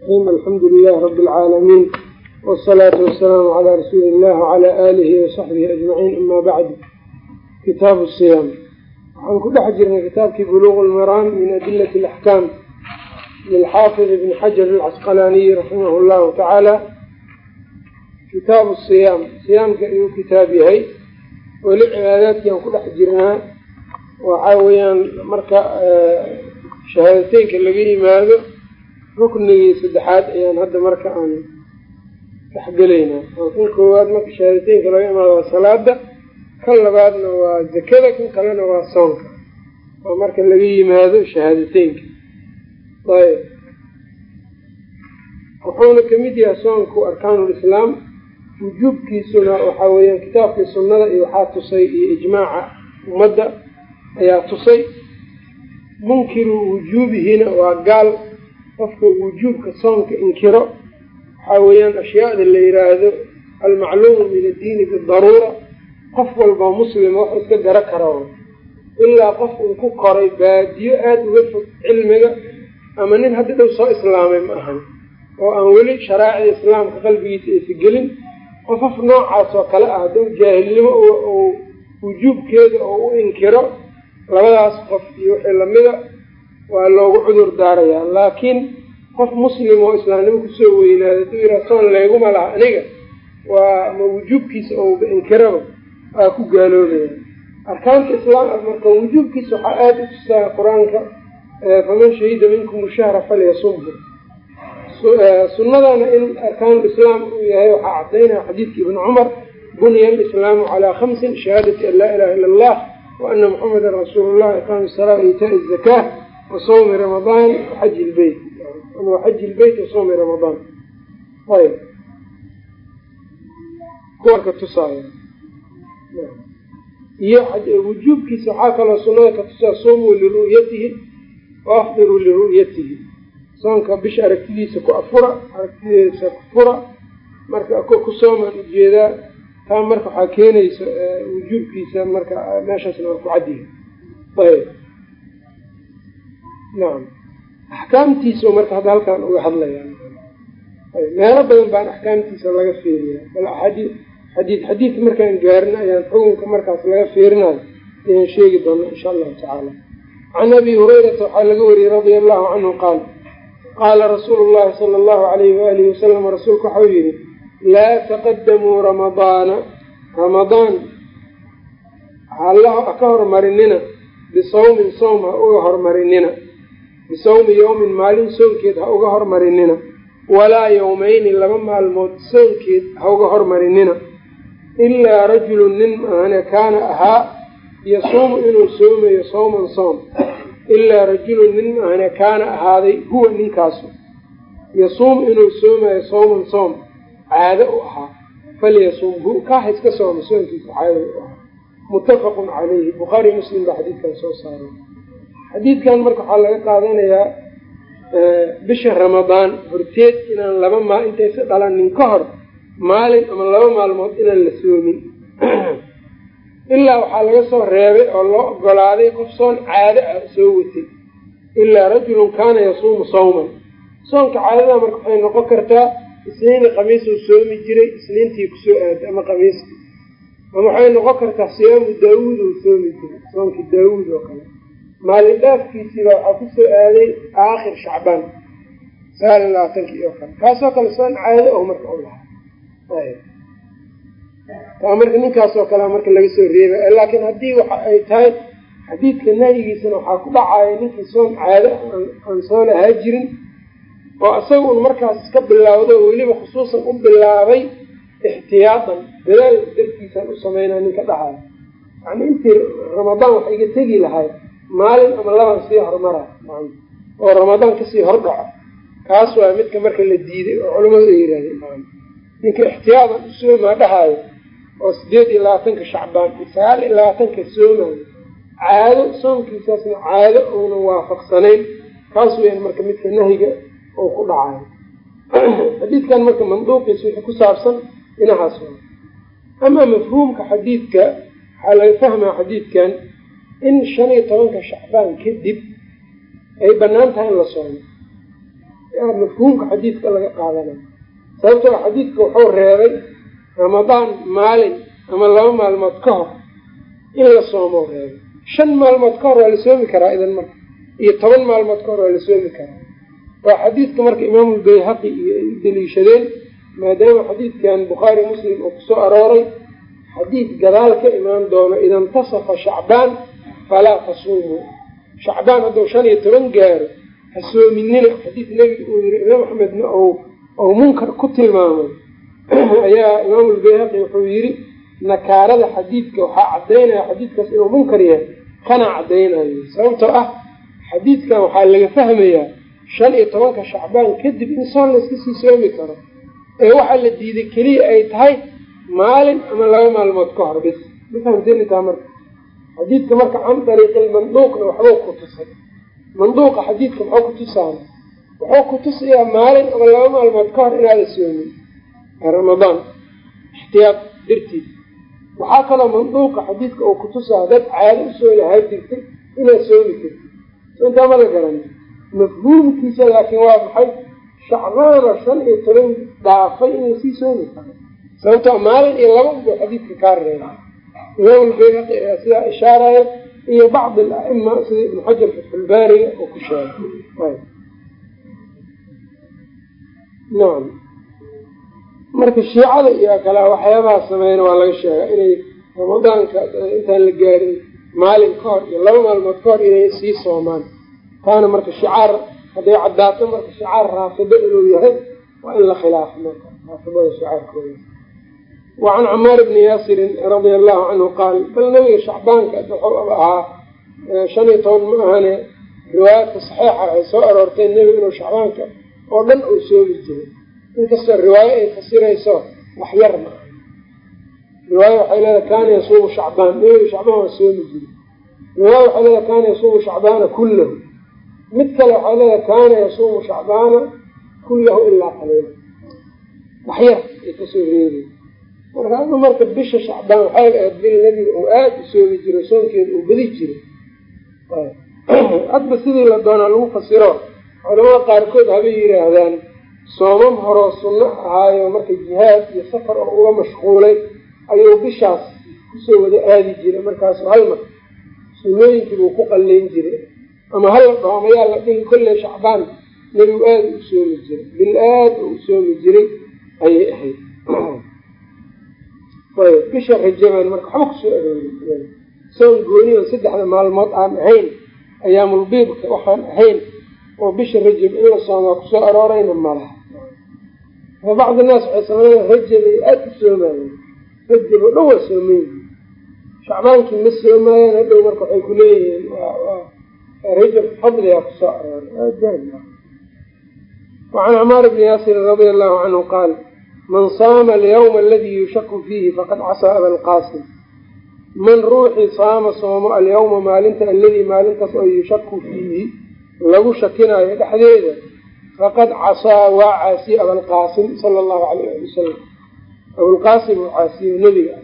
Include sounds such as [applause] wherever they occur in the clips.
alxamdu lilahi rabi اlcaalamiin wsalaatu wasalaamu calaa rasuuli illah wcalaa aalihi wasaxbihi ajmaciin ama bacdu kitaabu siyaam waxaan ku dhex jirnay kitaabkii بلوغ lmaraam min adilati alaxkaam lilxaafid ibni xajar alcasqalaaniyi raximah الله tacaala kitaabu siyaam siyaamka ayuu kitaab yahay weli cibaadaadkiaan ku dhex jirnaa waxaa weeyaan marka shahaadateynka laga yimaado ruknigii saddexaad ayaan hadda marka aan dhexgelaynaa oo kan koowaad marka shahaadateynka laga imaado waa salaada kan labaadna waa zakada kan kalena waa soonka. Oo marka laga yimaado shahaadateynka ayb wuxuuna ka mid yahay soonku arkaanulislaam wujuubkiisuna waxaa weeyaan kitaabkii sunnada iyo waxaa tusay iyo ijmaaca ummadda ayaa tusay. Munkiru wujuubihina waa gaal qofka wujuubka soonka inkiro waxaa weeyaan ashyaada la yiraahdo almacluumu min addiini bidaruura qof walba muslima wax iska garo kara ilaa qof uu ku koray baadiyo aada uga fog cilmiga ama nin hadda dhow soo islaamay ma ahan oo aan weli sharaacida islaamka qalbigiisa aysa gelin qofaf noocaas oo kale ah hadduu jaahilnimo uu wujuubkeeda oo u inkiro labadaas qof iyo wixii lamida waa loogu cudur daarayaa. Laakiin qof muslim oo islaamnimo ku soo weynaada haduu yidhaha soon leeguma laha aniga waa ma wujuubkiisa ouba inkiraba waa ku gaaloobaya arkaanta islaam marka wujuubkiisa waxaa aada u tusaa qur'aanka faman shahida minkum shahra falyasumhu. Sunnadana in arkaanulislaam uu yahay waxaa cadaynaya xadiidka ibni cumar buniya alislaamu calaa khamsin shahaadati an laa ilaha ila allah wa ana muxamadan rasuulu llah iqaami salaa waitaai zakaa wa sawmi ramadaan waxaji lbeyt waxaji lbeyt wa sawmi ramadaan ayb. Kuwarka tusaaya. Iyo wujuubkiisa waxaa kaloo sunnada ka tusaa sumuu liru'yatihi wa afdiruu liru'yatihi. Soonka bisha aragtidiisa ku afura aragtidiisa ku fura marka ku soomaan u jeedaa taa marka waxaa keenaysa wujuubkiisa marka meeshaasna waa ku caddiya ayb nacam axkaamtiisa marka hadda halkaan uga hadlayaa meelo badan baan axkaamtiisa laga feeriyaa bal axaadii xadiid xadiidka markaan gaarina ayaan xukunka markaas laga feerinayo ayaan sheegi doona insha allahu tacaala. Can abi hurayrata waxaa laga wariyey radia allahu canhu qaal qaala rasuulu llahi sala allahu alayhi waalihi wasalam rasuulku waxau yihi laa taqadamuu ramadaana ramadaan ha ka hormarinina bisawmin sowm ha uga hormarinina bisawmi yowmin maalin soonkeed ha uga hormarinina. Walaa yowmeyni laba maalmood soonkeed ha uga hormarinina. Ilaa rajulun nin maahane kaana ahaa yasuumu inuu soomayo sawman soom ilaa rajulun nin maahane kaana ahaaday huwa ninkaasu. Yasuum inuu soomayo sawman soom caado u ahaa. Falyasumhu kaaha iska sooma soonkiisa caado u ahaa. Muttafaqun calayhi. Bukhaari muslim baa xadiidkan soo saaray xadiidkan marka waxaa laga qaadanayaa bisha ramadaan horteed inaan laba maal intaysa dhalanin ka hor maalin ama laba maalmood inaan la soomin. [clears throat] Ilaa waxaa laga soo reebay oo loo ogolaaday qof soon caado ah soo watay. Ilaa rajulun kaana yasuumu sawman. Soonka caadada marka waxay noqon kartaa isniini khamiisuu soomi jiray isniintii ku soo aaday ama khamiiskii. Ama waxay noqon kartaa siyaamu daawuud uu soomi jiray soonkii daawuud oo kale maalin dhaafkiisiiba waxaa ku soo aaday aakhir shacbaan sagaal iyo labaatankii oo kale kaasoo kale soon caado oh marka u lahaa. Taa marka ninkaasoo kale marka laga soo reebay laakiin haddii waxa ay tahay xadiidka nahyigiisana waxaa ku dhacaya ninkii soon caado aan soo lahaa jirin oo isaga un markaas iska bilowda oo weliba khusuusan u bilaabay ixtiyaatan dadaal dartiisaan u sameynaa ninka dhahayo yani intii ramadaan wax iga tegi lahay maalin ama laban sii hormara. Oo ramadaan ka sii hordhaco. Kaas waa midka marka la diiday oo culamadu ay yidhahdeen ninka ixtiyaadan u soomaa dhahaayo oo sideed iyo labaatanka shacbaan iyo sagaal iyo labaatanka soomaayo caado soonkiisaasna caado uuna waafaqsanayn. Kaas weyan marka midka nahyiga oo ku dhacayo. [clears throat] Xadiidkan marka manduuqiisa wixii ku saabsan dhinahaas waa. Amaa mafhuumka xadiidka waxaa laga fahmaa xadiidkan in shan iyo tobanka shacbaan kadib ay bannaan tahay in la soomo. Mafhuumka xadiidka laga qaadanayo sababtoo xadiidka wuxuu reebay ramadaan maalin ama laba maalmood ka hor in la soomo reebay. Shan maalmood ka hor waa la soomi karaa idan marka iyo toban maalmood ka hor waa la soomi karaa. Waa xadiidka marka imaamulbayhaqi iyo ay u daliishadeen maadaama xadiidkan bukhaari muslim oo ku soo arooray xadiid gadaal ka imaan doono ida intasafa shacbaan falaa tasuumuu shacbaan hadduu shan iyo toban gaaro ha soominina xadiid nebiga uu yiri imaam axmedna ou munkar ku tilmaamay ayaa imaamulbayhaqi wuxuu yiri nakaarada xadiidka waxaa cadaynaya xadiidkaas inuu munkar yahay kana cadaynayo sababtoo ah xadiidkan waxaa laga fahmayaa shan iyo tobanka shacbaan kadib in soon layska sii soomi karo ee waxaa la diiday keliya ay tahay maalin ama laba maalmood ka hor bis ma fahamtenitaa marka xadiidka marka can dariiqilmanduuqna waxbuu ku tusay. Manduuqa xadiidka muxuu ku tusaana wuxuu ku tusayaa maalin ama laba maalmood ka hor inaada soomin ramadaan ixtiyaad dartiis waxaa kaloo manduuqa xadiidka uu kutusaa dad caado u soo lahaa jirtay inaad soomi kartid intaa ma la garani mafhuumkiisa laakiin waa maxay? Shacbaana shan iyo toban dhaafay inay sii soomi karo sababtoo maalin iyo laba unbuu xadiidka kaa reebay imaamulbayhaqi ayaa sidaa ishaaraya iyo bacd al-aima sida ibnu xajar fatxulbaariga oo ku sheegay nacam marka shiicada iyo kale waxyaabaha sameyna waa laga sheegaa inay ramadaanka intaan la gaarin maalin ka hor iyo laba maalmood ka hor inay sii soomaan taana marka shicaar hadday caddaato marka shicaar raafido inuu yahay waa in la khilaafo marka raafidada shicaarkooda wacan camaar bni yaasirin radia allahu canhu qaal bal nabiga shacbaanka wuxuu ahaa shan iyo toban ma ahane riwaayaadka saxiixa waxay soo aroortay nebiga inuu shacbaanka oo dhan uu soomi jiray inkastoo riwaayo ay fasirayso wax yar ma aha riwaayo waxay leedahay kaana yasuumu shacbaan nebiga shacbaan waa soomi jiray riwaayo waxay leedahay kaana yasuumu shacbaana kullahu mid kale waxay leedahay kaana yasuumu shacbaana kullahu ilaa qaliila wax yar ay ka soo reeday marka adu marka bisha shacbaan waxay ahayd bil nebiga uu aada u soomi jiro soonkeeda uu badi jiray. [clears throat] Hadba sidii la doonaa lagu fasiro culamada qaarkood habay yidhaahdaan soomam horoo sunno ahaayo marka jihaad iyo safar oo uga mashquulay ayuu bishaas ku soo wada aadi jiray. Markaasu halmar sunnooyinkii buu ku qalleyn jiray ama hala dhoomayaa la dhihi kolley shacbaan nebigu aada u soomi jiray bil aada u soomi jiray ayay ahayd [clears throat] ayb bisha rajabaan marka waxba ku soo aroori gooni oo saddexda maalmood aan ahayn ayaamulbiidka waxaan ahayn oo bisha rajab in la soomaa ku soo aroorayna malaha bacdi naas waxay sameynaa rajab ay aada u soomaayeen. Rajab oo dhan waa soomeyn shacbaankii ma soomaayeen hadhow marka waxay ku leeyihiin rajab fadligaa ku soo arooray. Wacan camaar bni yaasirin radia allahu canhu qaal man saama alyawma aladii yushaku fiihi faqad casaa aba lqaasim man ruuxii saama soomo alyawma maalinta aladii maalintaas oo yushaku fiihi lagu shakinaayo dhexdeeda faqad casaa waa caasiye abalqaasim sala allahu alayh ali wasalam abulqaasim uu caasiye nebiga.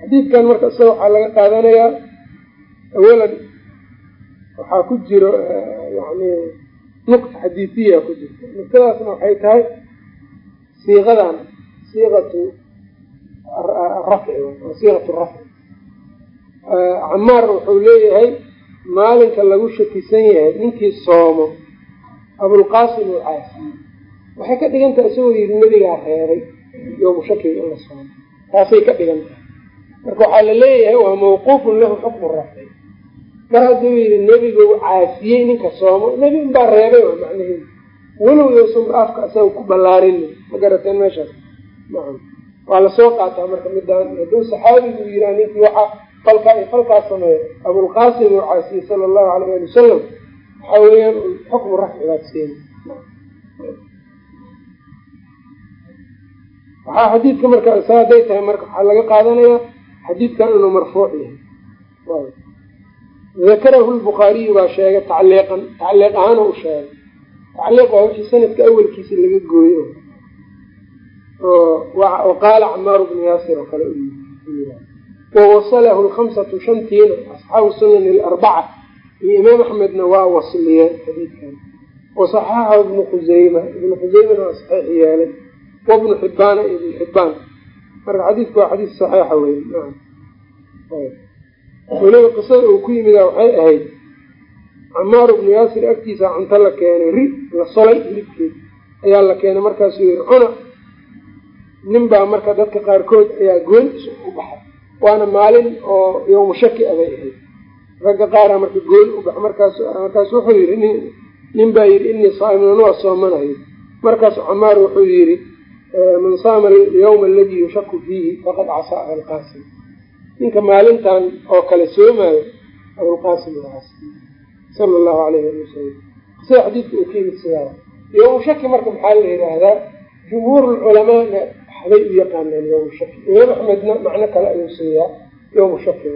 Xadiidkan marka isaga waxaa laga qaadanayaa awalan waxaa ku jiro yani nuqta xadiidiya ku jirta nuqtadaasna waxay tahay siiqadan siiqatu rafci siiqatu rafci. Camaar wuxuu leeyahay maalinka lagu shakisan yahay ninkii soomo abulqaasim uu caasiyey waxay ka dhigan tahay isagoo yidhi nebigaa reebay yoomu shakiga in la soomo. Taasay ka dhigan tahay marka waxaa la leeyahay waa mawquufun lahu xukmu rafci mar hadduu yidhi nebigu caasiyey ninka soomo. Nebi unbaa reebay macnaheedu walow yowsanba afka isaga ku ballaarin. Ma garateen meeshaas waa la soo qaataa marka midaan hadduu saxaabigu yiraa ninkii waxa falkaa iyo falkaas sameeya abulqaasim uu caasiyey sala allahu alayh ali wasalam waxaa weeyaan xukmu rafcigaad siina waxaa xadiidka marka sa hadday tahay marka waxaa laga qaadanayaa xadiidkan inuu marfuuc yahay dakarahu lbukhaariyu baa sheegay tacliiqan tacliiq ahaana u sheegay tacliiq waa wixii sanadka awelkiisa laga gooyo wa qaala camaaru bnu yaasir oo kale wawasalahu lkamsatu shantiina asxaabu sunani alarbaca iyo imaam axmedna waa wasliyeen xadiidkan wasaxaxa ibnu khuseyma ibnu khuseymana waa saxiix yeelay wabnu xibbaana iyo ibnu xibbaan marka xadiidku waa xadiis saxiixa wey weliba qisada uu ku yimida waxay ahayd camaar ibnu yaasir agtiisa cunto la keenay ri la solay hilibkeed ayaa la keenay markaasuu yihi cuna. Nin baa marka dadka qaarkood ayaa goon u baxay waana maalin oo yowmu shaki abay ahayd. Ragga qaara marka goon u bax markaas markaas wuxuu yidhi nin baa yidhi inii saaimun waa soomanayo. Markaasu camaar wuxuu yidhi man saama alyawma aladii yushaku fiihi faqad casaa abalqaasim ninka maalintan oo kale soomaayo abulqaasim waas sala allahu alayh ali wasalam sida xadiidka uu ka yimid sidaa. Yowmu shaki marka maxaa la yidhaahdaa? Jumhuur culamaana waxbay u yaqaanaan yowmu shaki. Imaam axmedna macno kale ayuu siiyaa yowmu shaki.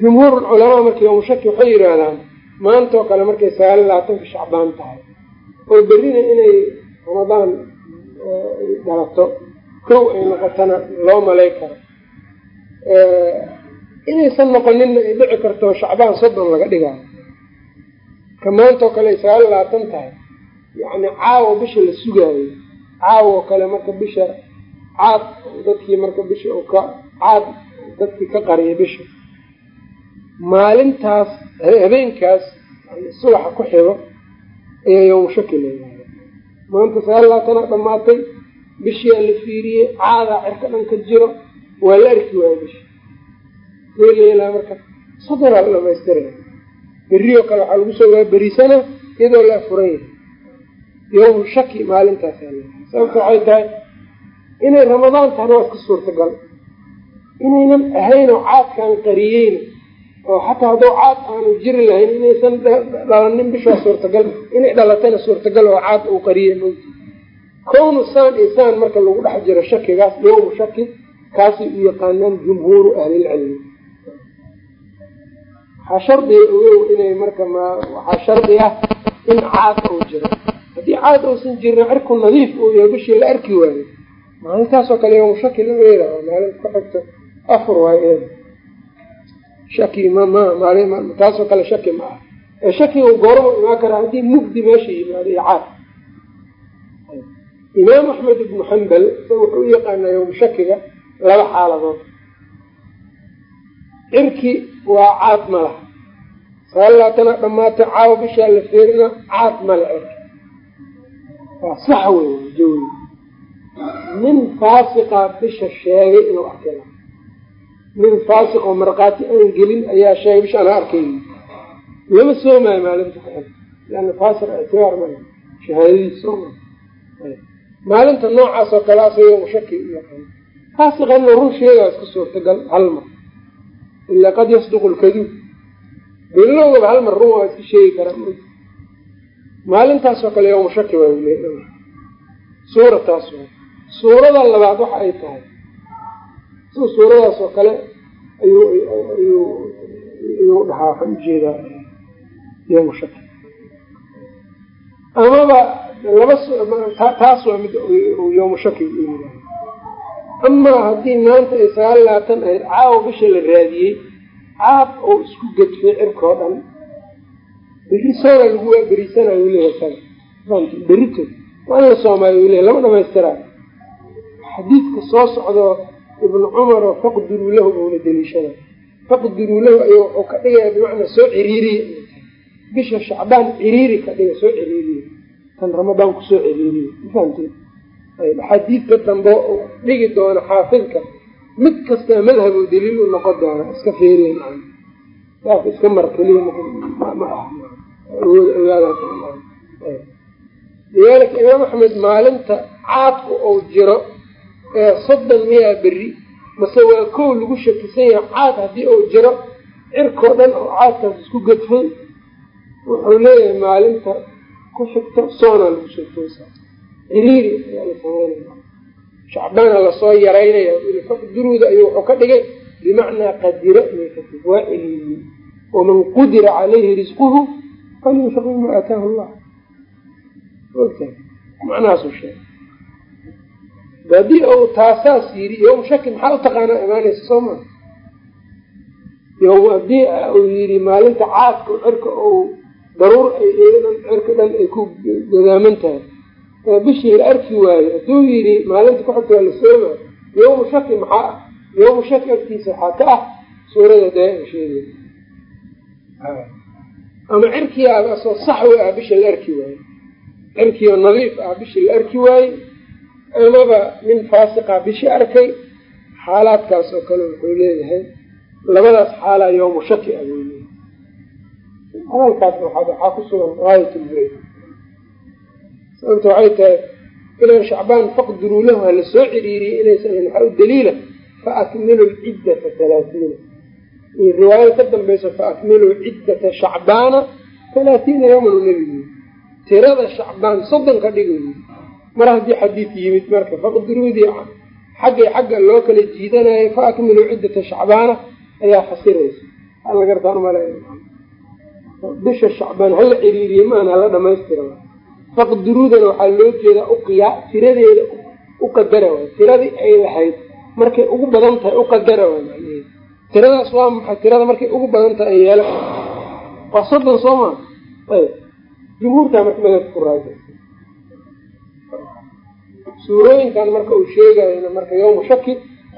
Jumhuur culamaa marka yowmu shaki waxay yidhaahdaan maantoo kale markay sagaal iyo labaatanka shacbaan tahay oo berrina inay ramadaan dhalato kow ay noqotana loo malay karo. Inaysan noqoninna ay dhici karto shacbaan soddon laga dhigaayo ka maantoo kale ay sagaal labaatan tahay. Yacni caawa bisha la sugaayo. Caawo kale marka bisha caad dadkii marka bisha ka caad dadkii ka qariyay bisha. Maalintaas habeenkaas subaxa ku xigo ayaa yowma shaki leeyahay maanta sagaal labaatana dhamaatay bishiyaa la fiiriyey caadaa cirka dhan ka jiro waa la arki waayo bisha see leelaa marka soddonaa la dhamaystiraya berrioo kale waxaa lagu soo waaberisana iyadoo la afuran yahay yowmu shaki maalintaasaa leeyahay sababta waxay tahay inay ramadaan tahana waa iska suurtagal. Inaynan ahayn oo caadkaan qariyeyna oo xataa hadduu caad aanu jiri lahayn inaysan dhalanin bishaa suurtagal. Inay dhalatana suurtagal oo caad uu qariyey mawti kownu saan iyo marka lagu dhex jiro shakigaas yowmu shaki kaasay u yaqaanaan jumhuuru ahlilcilmi waxaa shardiga ogow inay marka m waxaa shardi ah in caad uu jiro. Haddii caad uusan jirin cirku nadiif uu yahay bishii la arki waayo. Maalintaasoo kale yowmu shaki lama yeelaho maalinta ku xigto afur waayo eeda shaki ma ma maali taasoo kale shaki ma ah. Ee shakiga goorma imaan karaa haddii mugdi meesha yimaado iyo caad imaam axmed ibnu xambal wuxuu u yaqaanaa yowmu shakiga laba xaaladood. Cirki waa caad ma laha sagaal labaatana dhamaatay caawa bishaa la feerina caad male cirki waa sax wey jawi nin faasiqa bisha sheegay inuu arkay nin faasiq oo markhaati aan gelin ayaa sheegay bisha ana arkay. Lama soomaayo maalinta ku xig leana faasiq ictibaar male shahaadadiisa sooma maalinta noocaas oo kale asagoo shaki u yaqaan faasiqana run sheegaa iska suurtagal hal mar. Ilaa qad yasduqu lkaduub bilowgaba hal mar run waa iska sheegi karaa maalintaasoo kale yowma shaki waa le suurataas suurada labaad waxa ay tahay. Si suuradaas oo kale ayuu dhahaa waxaan u jeedaa yowma shaki. Amaba laba taas waa mid yowma shaki amaa haddii maanta ay sagaal labaatan ahayd caawa bisha la raadiyey caad oo isku gedfay cirkao dhan berri soona lagu leeyahay saga. Berito waa in la soomaayo leeyahy lama dhamaystiraayo xadiidka soo socdo ibnu cumar oo faqdiruu lahu ouna daliishada faqdiruu lahu ayuu wuxuu ka dhigaya bimacnaa soo ciriiriya. Bisha shacbaan ciriiri ka dhiga soo ciriiriya kan ramadaan ku soo ciriiriya mafahamte axaadiidka dambe dhigi doona xaafidka mid kastaa madhab oo daliil u noqon doona iska feeriya saas iska mar keliya ma lidaalika imaam axmed maalinta caadku uu jiro ee soddon miyaa berri mase waa kow lagu shakisan yahay caad haddii uu jiro cirkao dhan oo caadkaas isku gedfay wuxuu leeyahay maalinta ku xigto soonaa lagu soo toosa ciriiri ayaa la sameynaya shacbaana la soo yaraynaya duruuda ayuu wuxuu ka dhigay. Bimacnaa qadira inay ka waa ciriiriyey waman qudira calayhi risquhu falyunfiq mima aataahu allah. Ogtahay macnahaasuu sheegay. Haddii uu taasaas yiri yowm shaki maxaa u taqaanaa imaanaysa soo maa yom haddii uu yidhi maalinta caadka cirka ou daruur ay eedan cirka dhan ay ku gadaaman tahay bishii la arki waayo hadduu yidhi maalinta kuxigta waa la sooma yowmu shaki maxaa ah? Yowmu shaki agtiisa waxaa ka ah suurada dee sheegay. Ama cirkii asoo saxwi ah bisha la arki waayo cirkiioo nadiif ah bishii la arki waaye amaba nin faasiqa bishi arkay xaalaadkaas oo kale wuxuu leeyahay. Labadaas xaalaa yowmu shaki ah hadalkaasna waxaa ku sugan gaayatulbeyt sababta waxay tahay ilan shacbaan faqdiruu lahu hala soo ciriiriyey inaysan waxaa u daliila fa akmilu lciddata halaatiina iyo riwaayada ka dambaysa fa akmiluu ciddata shacbaana halaatiina yowman u nebigu tirada shacbaan soddon ka dhig mar haddii xadiid yimid marka faqdiruudii xaggay xagga loo kala jiidanayo fa akmiluu ciddata shacbaana ayaa fasiraysa hala gartaan male bisha shacbaan hala ciriiriye maana hala dhamaystira faqdiruudana waxaa loo jeedaa uqiyaa tiradeeda uqadara waay tiradii ay lahayd markay ugu badan tahay uqadara waay macnaheed tiradaas waa maxay? Tirada markay ugu badan tahay ay yeela waa soddon soo maa ayb. Jumhuurtaa marka madabka ku raajay. Suurooyinkan marka uu sheegayona marka yawmu shaki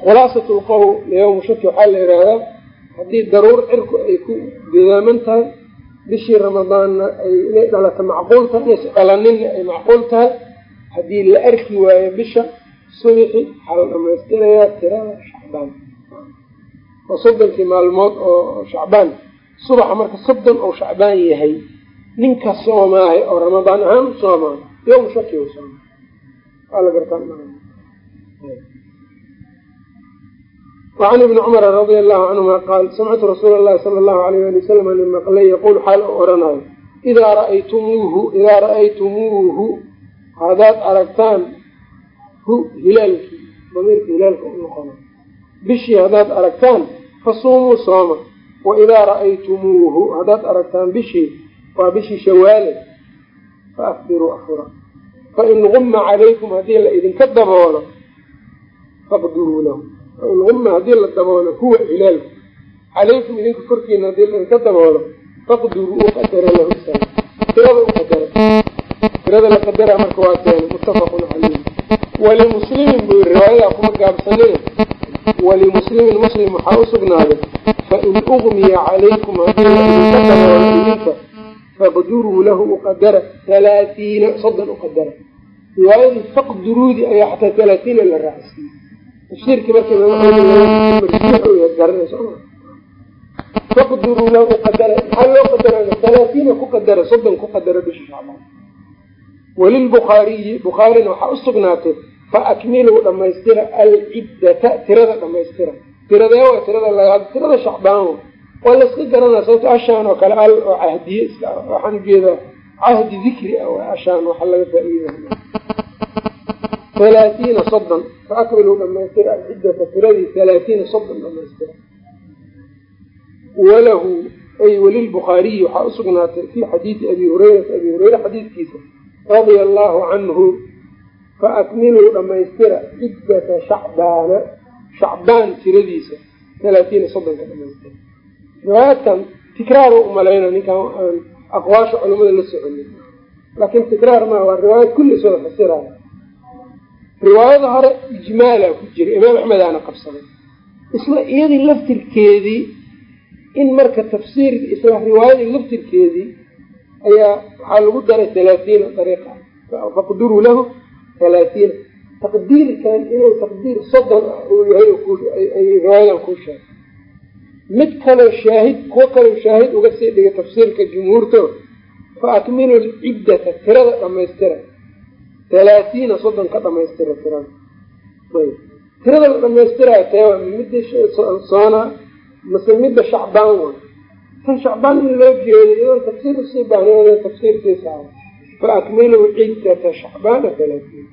khulaasat lqowl shaki waxaa la yidhaahdaa haddii daruur cirku ay ku gadaaman tahay bishii ramadaanna ay inay dhalato macquul tahay inaysa dhalaninna ay macquul tahay. Haddii la arki waayo bisha subixi waxaa la dhamaystirayaa tirada shacbaan. Oo soddonkii maalmood oo shacbaan. Subaxa marka soddon ou shacbaan yahay ninka soomaahay oo ramadaan ahaan u soomaa yowm shaki u sooma waa la gartaa wacan ibni cumara radia allahu canhuma qaal samictu rasuula allahi sala allahu alayh ali wasalam ani maqlay yaquul xaal u oranayo idaa ra'aytumuuhu idaa ra'aytumuuhu haddaad aragtaan hu hilaalkii damiirka hilaalka u noqona bishii haddaad aragtaan fasuumuu sooma wa idaa ra'aytumuuhu haddaad aragtaan bishii waa bishii shawaale fa afdiruu afura fain gumma calaykum haddii la idinka daboolo faqdiruu lahu fain gumma haddii la daboolo huwa hilaalku calaykum idinka korkiina haddii laidinka daboolo faqdiruu uqadara lahu sana tirada uqadara tirada la qadara marka waa keena muttafaqun caleyh walimuslimin buu riwaayadaa kuma gaabsanina walimuslimin muslim waxaa usugnaaday fain ugmiya calaykum haddii la daboolo idinka faqduruu lahu uqadara halaatiina soddon uqadara riwaayadii faqduruudi ayaa xataa halaatiina la raacsiiyey tafsiirkii marka faqduruu lahu uqadara maxaa loo qadara halaatiina ku qadara soddon ku qadara bisha shacbaan walilbukhaariyi bukhaarina waxaa usugnaatay fa akmiluu dhamaystira alciddata tirada dhamaystira. Tiradee waa tirada tirada shacbaan waa layska garanaa sababto ashaan oo kale al oo cahdiye waxaan u jeedaa cahdi dikri ah ashaan waxa laga faa-iida halaatiina soddon fa akmiluu dhamaystira alciddata tiradii halaatiina soddon dhamaystira walahu ay walilbukhaariyi waxaa usugnaatay fi xadiidi abi hurayrata abi hureyre xadiidkiisa radia allahu canhu fa akmiluu dhamaystira ciddata shacbaana shacbaan tiradiisa halaatiina soddonka dhamaystira riwaayaadkan tikraar u umalayna ninkan aan aqwaasha culamada la soconin laakiin tikraar maa waa riwaayad kulli iswada fasiraya riwaayada hore ijmaala ku jira imaam axmed aana qabsaday. Isla iyadii laftirkeedii in marka tafsiir isla riwaayadii laftirkeedii ayaa waxaa lagu daray halaatiina dariiqa. Faqduruu lahu halaatiina taqdiirkan inuu taqdiir soddon ah uu yahay ay riwaayadan kuu sheegay. Mid kaloo shaahid kuwo kaloo shaahid uga sii dhigay tafsiirka jumhuurto fa akmilu lciddata tirada dhamaystira halaatiina soddon ka dhamaystira tirada ayb. Tirada la dhamaystirayo tee waa midda soona mase midda shacbaan waa. Tan shacbaan in loo jeedo iyadoon tafsiir u sii baahna tafsiirkiisa fa akmiluu ciddata shacbaana halaatiina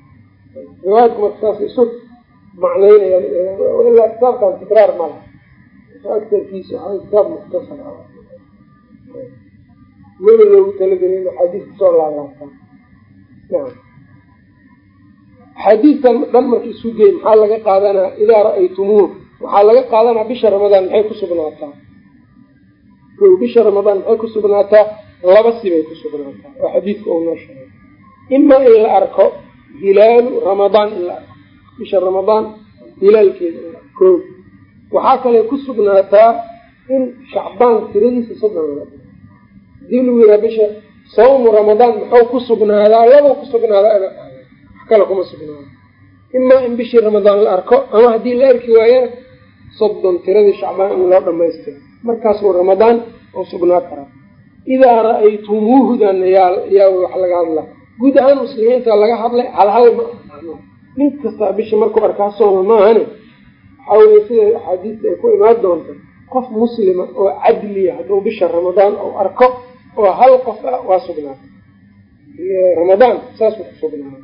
riwaayadku marka saas isu macnaynayaan ilaa kitaabkan tikraar mala aarkiisa waa kitaab mukhtasar mana loogu talagelin axaadiis ku soo laalaabtaa naam axaadiistan dhan marka isu geey maxaa laga qaadanaa? Idaa ra'aytumuuh waxaa laga qaadanaa bisha ramadaan maxay ku sugnaataa? Ko bisha ramadaan maxay ku sugnaataa? Laba sibay ku sugnaataa oo xadiidka uu noo sheegay imaa in la arko hilaalu ramadaan in la arko. Bisha ramadaan hilaalkeeda in la arko. Ko waxaa kale ku sugnaataa in shacbaan tiradiisa soddon la yihaa bisha sawmu ramadaan muxuu ku sugnaadaa? Laba ku sugnaadaa kale kuma sugnaado imaa in bishii ramadaan la arko ama haddii la arki waayana soddon tiradii shacbaan in loo dhamaystiro markaasuu ramadaan oo sugnaa karaa idaa ra'aytumuuhdan yaa yaa wax laga hadlaa. Guud ahaan muslimiinta laga hadlay halhal ma nin kastaa bisha markuu arkaa sooma maahane waxaa weye sida axaadiista ay ku imaan doonta qof muslima oo cadliya hadduu bisha ramadaan ou arko oo hal qof ah waa sugnaatay. Ramadaan saasuu ku sugnaatay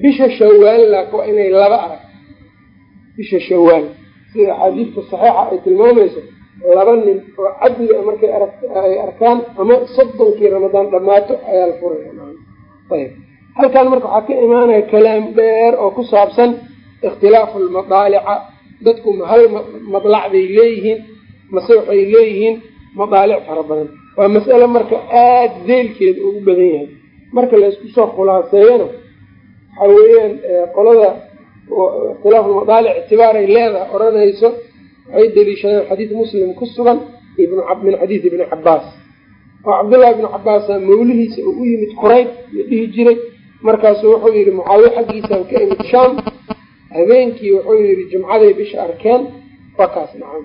bisha shawaal laak waa inay laba arag. Bisha shawaal sida axaadiista saxiixa ay tilmaamayso laba nin oo cadli a markay ay arkaan ama soddonkii ramadaan dhammaato ayaa la furaya. Ayb halkan marka waxaa ka imaanaya kalaam dheer oo ku saabsan ikhtilaafu lmadaalica dadku hal madlac bay leeyihiin mase waxay leeyihiin madaalic fara badan. Waa mas'ale marka aada deelkeeda ugu badan yahay. Marka laysku soo khulaaseeyana waxaa weeyaan qolada ikhtilaafu lmadaalic ictibaaray leedaha odhanayso waxay deliishadeen xadiid muslim ku sugan min xadiid ibni cabaas oo cabdullahi ibni cabaasa mawlihiisa uu u yimid qurayb la dhihi jiray. Markaasu wuxuu yihi mucaawiye xaggiisaan ka imid shaam habeenkii wuxuu yihi jumcaday bisha arkeen waa kaas nacam.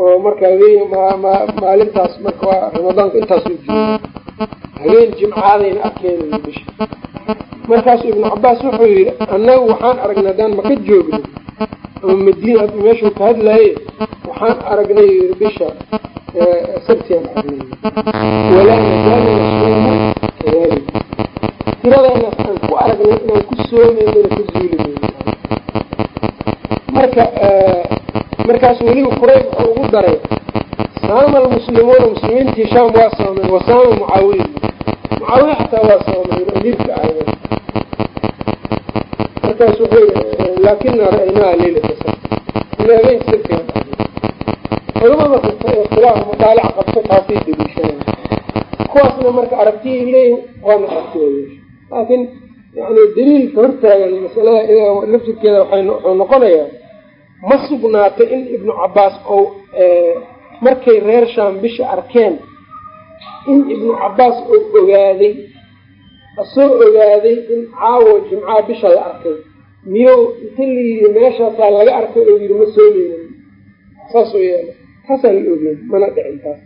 Oo marka habeen maalintaas marka waa ramadaanka intaasuu jooga. Habeen jimcaadayna arkeen bisha markaasu ibnu cabaas wuxuu yihi annagu waxaan aragnay haddaan maka joogno ama madiina hadda meeshuu ka hadlaye waxaan aragnay yii bisha sabtiaan aragnay walaa nazaala nasuumu kadalik tiradeenaas aan ku aragnay inaan ku soomaynana ka zuuli marka markaas weliba qurayb wuxuu ugu daray. Saama almuslimuuna muslimiintii shaam waa soomeen wasaama mucaawiya mucaawiya xataa waa soomeen amiirka ah markaas wuxuu laakina ra'aynaa leylata ila habeenka sabtiga culamada ikhtilaaf madaalic qabto taasay daliishadaan kuwaasna marka aragtiyay leeyihiin waana artiyay laakiin yani daliilka hortaagan masalada laftirkeeda wuxuu noqonayaa ma sugnaatay in ibnu cabaas ou markay reer shaam bisha arkeen in ibnu cabaas ou ogaaday asoo ogaaday in caawo jimcaha bisha la arkay. Miyuu inta la yiri meeshaasaa laga arkay oo yiri ma soomeynin saasuu yeelay taasaan la ogeyn mana dhicin taas.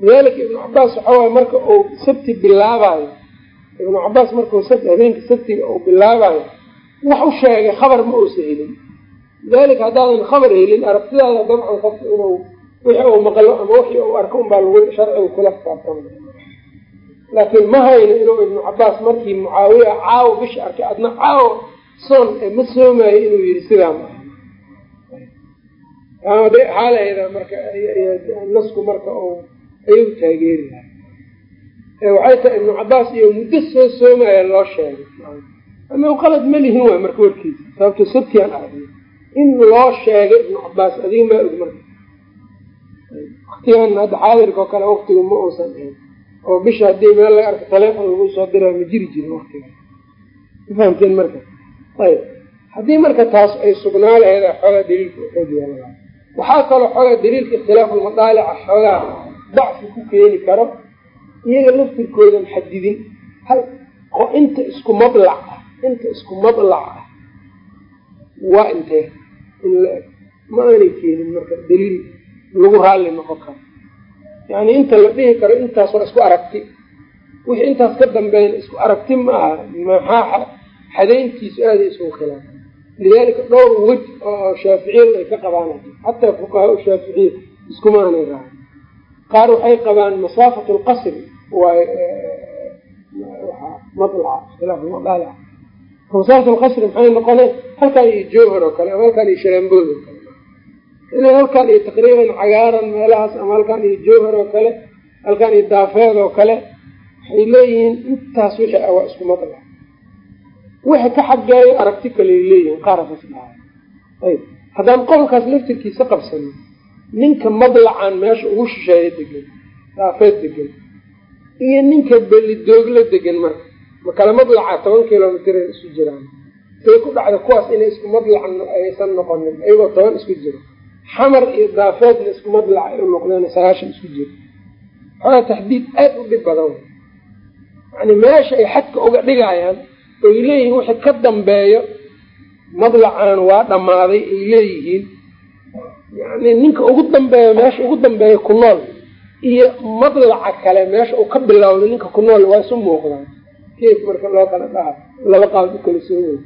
Lidaalika ibnu cabaas waxaa waay marka uu sabti bilaabayo ibnu cabaas markuu habeenka sabtiga uu bilaabayo wax u sheegay khabar ma uusa helin lidaalika haddaadan khabar helin aragtidaada dabcan qofka inuu wixii uu maqlo ama wixii uu arko unbaa lagu sharciga kula xisaabtama laakiin ma hayno inuu ibnu cabaas markii mucaawiya caawo bisha arkay adna caawo soon ma soomayo inuu yihi sidaa ma aha xaalaheeda marka nasku marka uu ayagu taageeri laha waxay tahay ibnu cabaas iyo muddo soo soomaya loo sheegay. Ama qalad ma lihin waay marka warkiisa sababto sabtiaan aragnay in loo sheegay ibnu cabaas adiga maa og marka waktigan hadda xaadirka oo kale waktigu ma uusan ahayn oo bisha haddii meel laga arko taleefon lagu soo diraa ma jiri jirin waktiga ma fahamteen marka ayb haddii marka taas ay sugnaa laheed xoogaa daliilka xoog yeelaa waxaa kaloo xoogaa daliilka ikhtilaafulmadaalica xoogaa dacfi ku keeni karo iyaga laftirkoodan xadidin hal oo inta isku madlac ah inta isku madlac ah waa intee in ma aanay keenin marka daliil lagu raalli noqon karo. Yani inta la dhihi karo intaas waa isku aragti. Wixii intaas ka dambeyn isku aragti ma aha. Maxaa xadayntiisu aaday isugu khilaafa lidalika dhowr wej oo shaaficiyadu ay ka qabaan xataa fuqahaa shaaficiya iskuma aanay raacan qaar waxay qabaan masaafat lqasri waay malaca ikhtilaafmadaalica masaafat lqasri maxay noqonay halkaan iyo jowhar oo kale ama halkaan iyo sharaambood oo kale. Ila halkaan iyo taqriiban cagaaran meelahaas ama halkaan iyo jowhar oo kale halkaan iyo daafeed oo kale waxay leeyihiin intaas wixii ah waa isku madlac wixi ka xageeyo aragti kaley leeyihiin qaarakas dhahay ayb haddaan qowlkaas laftirkiisa qabsano ninka madlacan meesha ugu shisheeya degan daafeed degan iyo ninka belidoogla degan marka ma kala madlaca toban kilomitr isu jiraan say ku dhacda kuwaas inay isku madlac aysan noqonin iyagoo toban isku jiro. Xamar iyo daafeedna isku madlac ay u noqdeen sagaashan isku jiro. Xoogaa taxdiid aada u dhib badan. Yani meesha ay xadka uga dhigayaan oy leeyihiin wixii ka dambeeyo madlacan waa dhammaaday ay leeyihiin. Yani ninka ugu dambeeyo meesha ugu dambeeya ku nool iyo madlaca kale meesha uu ka bilowday ninka ku nool waa isu muuqdaan. Keef marka loo kala dhaha laba qaad u kala soo wey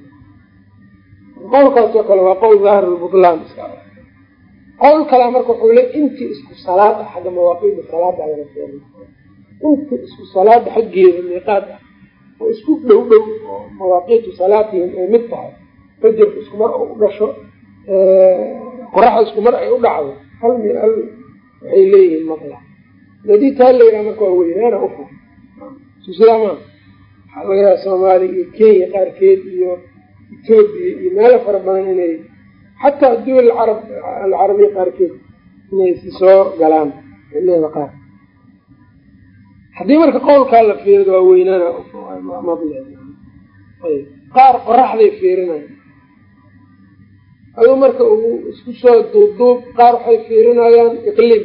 qowlkaasoo kale waa qowl daahirulbutlaan qowl kalea marka wuxuu le intii isku salaad ah xagga mawaaqiida salaada intii isku salaada xaggeeda miiqaad ah oo isku dhow dhow oo mawaaqiitu salaatihim ay mid tahay fajarka isku mar u dhasho qoraxda isku mar ay u dhacdo hal min waxay leeyihiin madlac haddii taa layidhaha marka waa weynaana sidaa maa waxaa laga yaaba soomaaliya iyo kenya qaarkeed iyo etoobiya iyo meelo fara badan inay xataa duwal carab alcarabiya qaarkeed inay si soo galaan leeda qaar. Haddii marka qowlkaa la fiirido waa weynaana qaar qoraxday fiirinaya. Aduu marka uu isku soo duubduub qaar waxay fiirinayaan iqliim.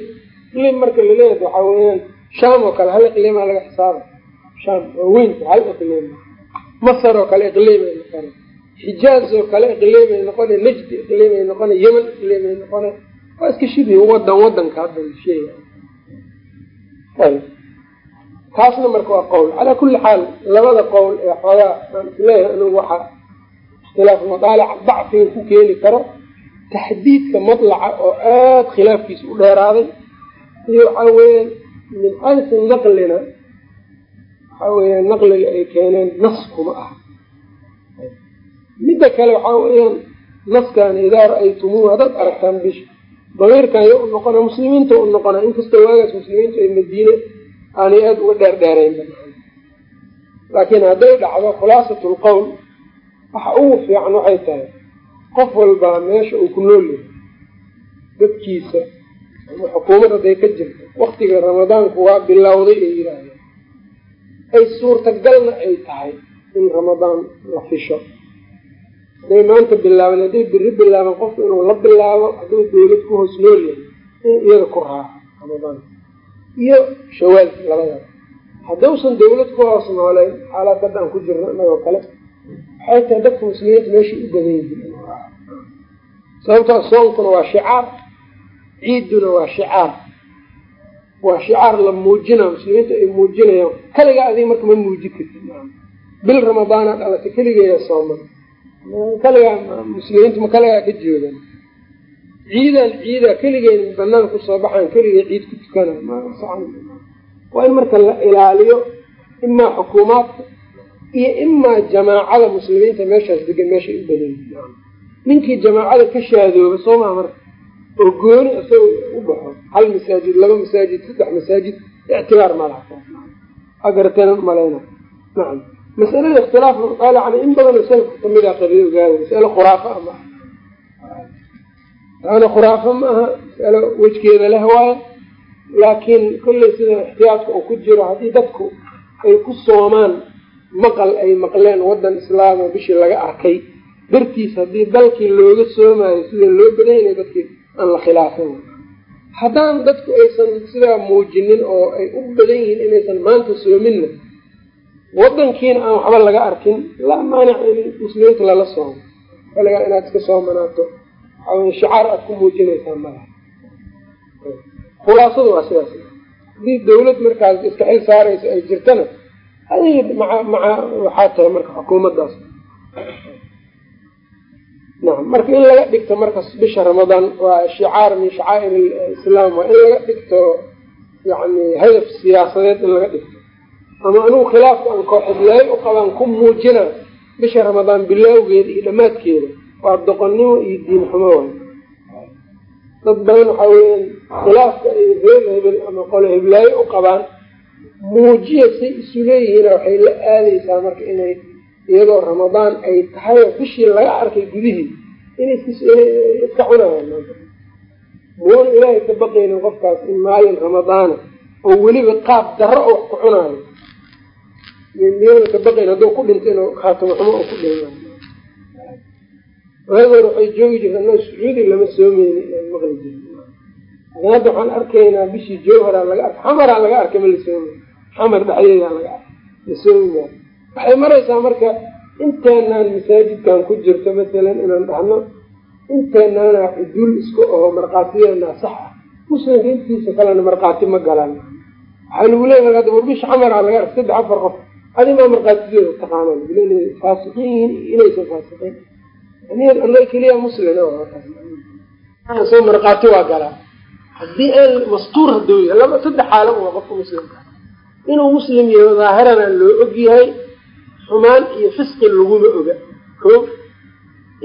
Iqliim marka la leeyahay waxaa weeyaan sham oo kale hal iqliimaa laga xisaaba sham waa weynta hal iqliim. Masar oo kale iqliimay noqona xijaaz oo kale iqliimay noqona najdi iqliimay noqona yeman iqliimay noqona waa iska shibi wadan wadanka hadda sheega taasna marka waa qowl. Calaa kulli xaal labada qowl ee xoogaa aan is leeyahay inuu waxa ikhtilaaf madaalic dacfiga ku keeni karo taxdiidka madlaca oo aada khilaafkiisa u dheeraaday iyo waxaa weeyaan min xaysu naqlina waxaa weeyaan naqliga ay keeneen nas kuma aha midda kale waxaa weeyaan naskan idaa ra'aytumuuhu haddaad aragtaan bisha damiirkan yo u noqona muslimiinta u noqona inkastoo waagaas muslimiintu ay madiine aanay aada uga dheer dheerayn laakiin hadday dhacdo khulaasat lqowl waxa ugu fiican waxay tahay qof walbaa meesha uu ku nool yahay dadkiisa ama xukuumad hadday ka jirto waktiga ramadaanku waa bilowday ay yidhaahdeen. Ay suurtagalna ay tahay in ramadaan la fisho hadday maanta bilaaban hadday beri bilaaban qofku inuu la bilaabo hadduu dawlad ku hoos nool yahay inuu iyada ku raaco ramadaanka iyo shawaalka labadaas hadduusan dawlad ku hoos nooleyn xaalaad hadda ku jirno inagoo kale waxay tahay dadka muslimiinta meeshay u badan yihiin. Sababtoo soonkuna waa shicaar ciiduna waa shicaar. Waa shicaar la muujina muslimiinta ay muujinayaan. Kaligaa adiga marka ma muuji kartid bil ramadaana dhalata keligeeda sooman kaligaa muslimiinta ma kaligaa ka joogan. Ciidan ciida keligeeda banaan ku soo baxaan keligee ciid ku tukana waa in marka la ilaaliyo imaa xukuumaadka iyo imaa jamaacada muslimiinta meeshaas degan meeshay u badan ninkii jamaacada ka shaadooba soo maa marka oo gooni isaga u baxo hal masaajid laba masaajid saddex masaajid ictibaar malaha agarteenan umalayna nacam masalada ikhtilaaf muaalacan in badanoo salafka ka mid a qabiil ogaada masalo khuraafa maaha taana khuraafo ma aha masalo wejgeeda leh waayo laakiin kolley sida ixtiyaadka uu ku jiro haddii dadku ay ku soomaan maqal ay maqleen waddan islaama bishii laga arkay dartiis haddii dalkii looga soomaayo sida loo badanyana dadkii aan la khilaafin. Haddaan dadku aysan sidaa muujinin oo ay u badan yihiin inaysan maanta soominna wadankiina aan waxba laga arkin laa maanic in muslimiinta lala soomo kaligaa inaad iska soomanaato shicaar aad ku muujinaysaa malaha khulaasadu waa sidaas. Haddii dawlad markaas iska xil saaraysa ay jirtana adiga maa maca waxaa tahay marka xukuumaddaas. Nacam marka in laga dhigto marka bisha ramadaan waa shicaar min shacaa'ir islaam waa in laga dhigto yani hadaf siyaasadeed in laga dhigto ama anigu khilaafka aan kooxidlaayo u qabaan ku muujina bisha ramadaan bilaawgeeda iyo dhammaadkeeda waa doqonnimo iyo diin xumo waay. Dad badan waxaa weeyaan khilaafka ay reer hebel ama qole heblaayo u qabaan muujiya say isu leeyihiina waxay la aadaysaa marka inay iyadoo ramadaan ay tahay bishii laga arkay gudihii inay iska cunayaan muuna ilaahay ka baqaynin qofkaas in maalin ramadaana oo weliba qaab darro wax ku cunaayo miyana ka baqayn hadduu ku dhinto inuu khaatamo xumo oo ku dhima waagor waxay joogi jirta anoo sacuudi lama soomeyni maqli laakin hadda waxaan arkaynaa bishii jowharaa laga arka xamaraa laga arkay ma la soomay xamar dhexdeedaa laga arkay la soomiyaa waxay maraysaa marka inteenaan masaajidkan ku jirto masalan inaan dhahno inteenaana xuduul isku aho markhaatiyaena sax ah. Muslimka intiisa kalena markhaati ma galan waxaa lagu leeya marka ada warbisha xamaraa laga arkay saddex afar qof adimaa markhaatideeda taqaanaan inay faasiqiin yihiin inaysan faasiqiin. Anaga keliya muslim soo markhaati waa galaa haddii aan mastuur haduu yahay laba saddex xaalo waa qofka muslimka. Inuu muslim yahay daahirana loo og yahay xumaan iyo fisqi laguma oga. Ko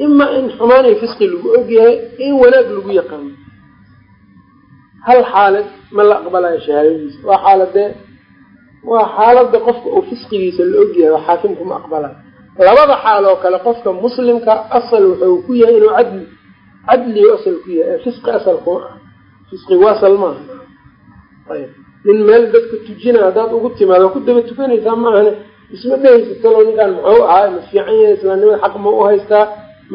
ima in xumaan iyo fisqi lagu og yahay in wanaag lagu yaqaano hal xaalad ma la aqbalayo shahaadadiisa. Waa xaaladee waa xaalada qofka uu fisqigiisa la og yahay oo xaakimku ma aqbalayo labada xaal oo kale qofka muslimka asal wuxuu ku yahay inuu cadli cadligu asal ku yahay. Fisqi asal kuma ah fisqigu asal maaha ayb nin meel dadka tujina haddaad ugu timaado ku daba tukanaysaa maahane isma dhehaysa talo ninkaan muxuu ahaa ma fiican yahay islaamnimada xaq ma u haystaa.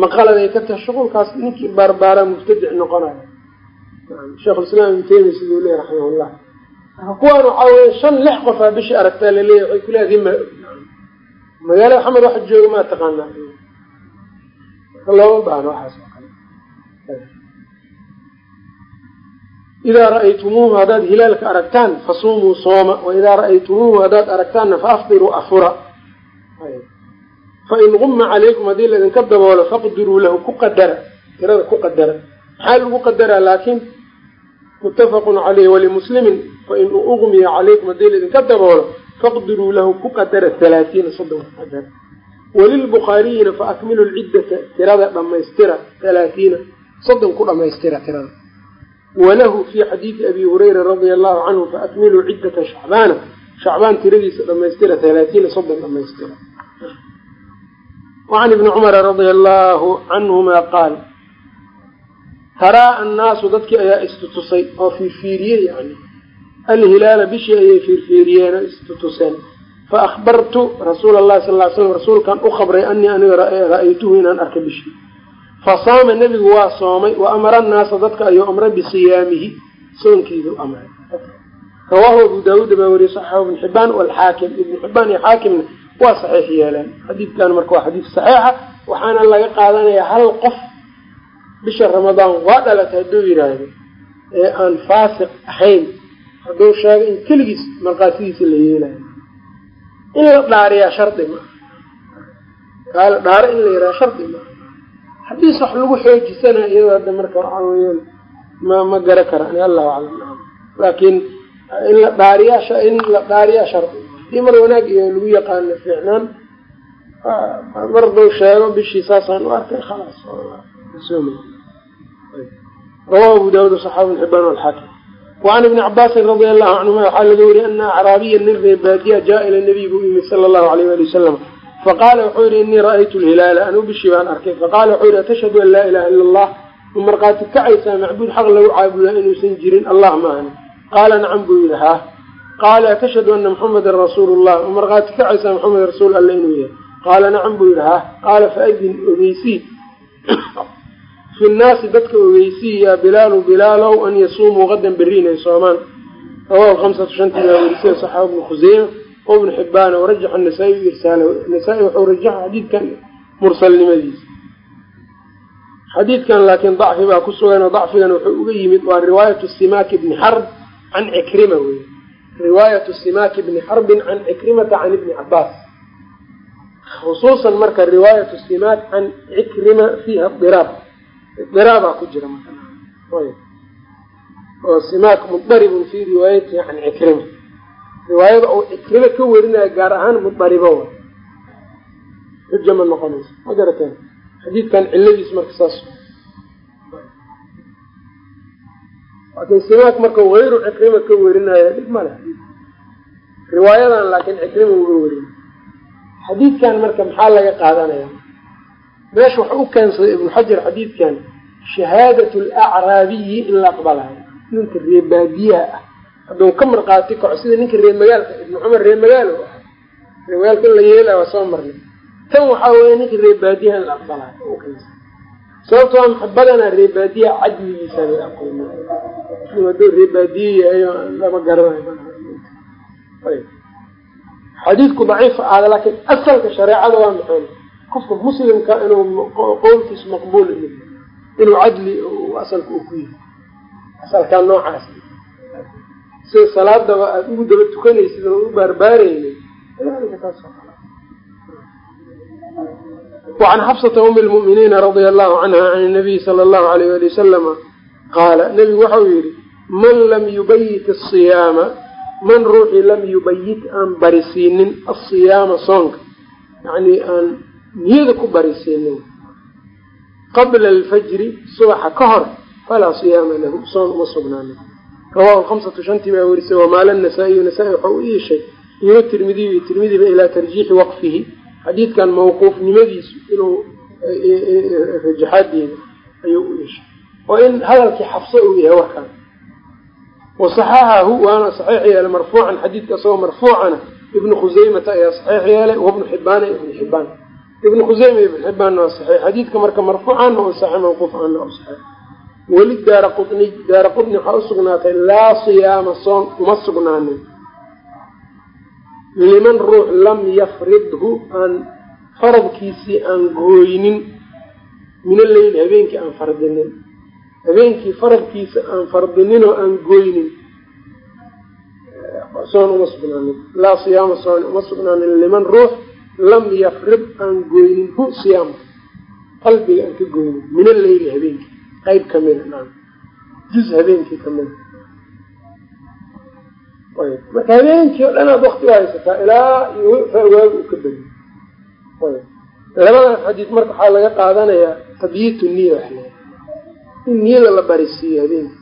Ma qaladay ka tahay shuqulkaas ninkii baarbaaraa mubtadic noqonayo sheikhulislaam ibnu taymiya siduu leeyahy raximahullah kuwaan waxaa weya shan lix qofaa bishii aragtaa laleeyahy waxay ku leedahay ma magaalada xamed waxa jooga maa taqaanaa? Marka looma baahno waxaas oo kale. Idaa ra'aytumuuhu haddaad hilaalka aragtaan fasuumuu sooma. Waidaa ra'aytumuuhu haddaad aragtaanna faafdiruu afura. Fain guma calaykum haddii laydinka daboolo faqdiruu lahu ku qadara. Tirada ku qadara. Maxaa lagu qadaraa? Laakiin muttafaqun caleyh walimuslimin fain ugmiya calaykum haddii laydinka daboolo faqdiruu lahu ku qadara halaatiina soddon ku qadara walilbukhaariyina faakmilu lciddata tirada dhamaystira halaatiina soddon ku dhamaystira tirada. Walahu fi xadiidi abi hurayra radia allahu canhu faakmiluu ciddata shacbaana shacbaan tiradiisa dhamaystira halaatiina soddon dhamaystira wacan ibni cumara radia allahu canhuma qaal taraa annaasu dadkii ayaa istutusay oo fiirfiiriyey yani alhilaala bishii ayay fiirfiiriyeen oo istutuseen. Faahbartu rasuula allahi sal ly slam rasuulkan u qabray anii aniga ra'aytuhu inaan arkay bishii. Fasaama nebigu waa soomay wa amara annaasa dadka ayuu amray bisiyaamihi soonkiidu amray. Rawaahu abu daawuuda baa wariyey saxaxu ibn xibaan walxaakim ibnu xibaan iyo xaakimna waa saxiix yeeleen. Xadiidkan marka waa xadiid saxiixa waxaana laga qaadanayaa hal qof bisha ramadaan waa dhalatay hadduu yidhaahdo ee aan faasiq ahayn hadduu sheego in keligiis markhaatidiisa la yeelayo. In la dhaariyaa shardi ma kaa la dhaaro in la yidhaha shardi ma haddiis wax lagu xoojisana iyadoo hadda marka waxaa weeyaan ma ma gara karaan allahu aclam. Laakiin in la dhaariyaa in la dhaariyaa shardi. Hadii mar wanaag iyo lagu yaqaano fiicnaan mar duu sheego bishii saasaan u arkay khalaas rawahu abu daawud saxaabi ibn xibaan alxaakim wacan ibni cabaasin radia allahu canhuma waxaa laga wariyey ana acraabiya nin ree baadiya jaa ila nabiy buu yimid sala allahu alayh ali wasalam faqaala wuxuu yihi inii ra'aytu lhilaala anuu bishii baan arkay faqaala wuxuu yihi atashhadu an laa ilaha ila allah ma markhaati kacaysaa macbuud xaq lagu caabudaa inuusan jirin allah maahan qaala nacam buu yihi haa qaala atashhadu ana muxamadan rasuulu llah ma markhaati kacaysaa maxamed rasuul alla inuu yahay qaala nacam buu yihi haa qaala faadin ogeysii fi nnaasi dadka ogeysii yaa bilaalu bilaalow an yasuumuu qadan berri inay soomaan. Rawahu hamsatu shantii baa werisiya saxaaba ibnu khuseyma o ibnu xibaan o rajaxa nasaa-i irsaal wuxuu rajaxa xadiidkan mursalnimadiisa. Xadiidkan laakiin dacfi baa ku sugan oo dacfigan wuxuu uga yimid waa riwaayatu simaaki bni xarb can cikrima wey riwaayatu simaaki bni xarbin can cikrimata can ibni cabaas khusuusan marka riwaayatu simaak can cikrima fiiha diraab diraabaa ku jira oo simaak mudaribun fii riwaayatihi can cikrima riwaayada uu cikrimo ka werinayo gaar ahaan mudaribo wa xuja ma noqonayso. Ma garateen xadiidkan ciladiis marka saas. Laakiin simaak marka hayru cikrima ka werinayo dhib male riwaayadan laakiin cikrima uga werina xadiidkan marka maxaa laga qaadanaya meesha waxa u keensaday ibnu xajar xadiidkan shahaadat lacraabiyi in la aqbalayo. Ninka reer baadiyaha ah. Hadduu ka marqaati kaco sida ninka reer magaalka ibnu cumar reer magaalo ah. Reer magaalka in la yeelaya waa soo marnay. Tan waxaa weya ninka reer baadiyaha in la aqbalayo sababto waa maxa badanaa reer baadiyaha cadligiisa la aqoona hadduu reer baadiye yahay lama garanayo. Xadiidku daciif aada laakiin asalka shareecada waa maxay qofka muslimka inuu qowlkiisu maqbuul inuu cadli asalka uu ku yihi asalkaa noocaas. Sida salaadaba aada ugu daba tukanaysid oo u baarbaareynin wacan xafsata umi lmu'miniina radia allahu canha can nabiyi sala allahu alayh ali wasalama qaala nebigu waxau yihi man lam yubayit asiyaama man ruuxii lam yubayit aan barisiinin asiyaama soonka yacnii aan niyada ku barisiinin qabla alfajri subaxa ka hor falaa siyaama lahu soon uma sugnaanin. Rawahu lhamsatu shantii baa werisay wamaala nasaa-iyu nasaa-i waxau u iishay iyo tirmidiyu iyo tirmidiba ilaa tarjiixi waqfihi. Xadiidkan mawquufnimadiisu inuu rajaxaadeeda ayuu u iishay oo in hadalkii xabso uu yahay warkaan. Wasaxaxahu waana saxiix yeelay marfuucan xadiidka asagoo marfuucana ibnu khuseymata ayaa saxiix yeelay wabnu xibaana iyo ibnu xibaan ibnu khuseyma iyo ibnu xibaanna waa saxiix. Xadiidka marka marfuucaana oo saxiix mawquufaana oo saxiix. Weli daara qutni daara qutni waxaa usugnaatay laa siyaama soon uma sugnaanin. Liman ruux lam yafridhu aan faradkiisii aan gooynin min alleyl habeenkii aan fardinin. Habeenkii faradkiisa aan fardinin oo aan gooynin. Soon uma sugnaanin. Laa siyaama soon uma sugnaanin. Liman ruux lam yafrid aan gooynin hu siyaama qalbiga aan ka gooynin min alleyli habeenkii qayb kamida naam juz habeenkii kamida marka habeenkii o dhan aad wakti u haysataa ilaa waagu u ka beriyo labadan xadiid marka waxaa laga qaadanayaa tabyiitu niya wax in niyada la barisiiyo habeenka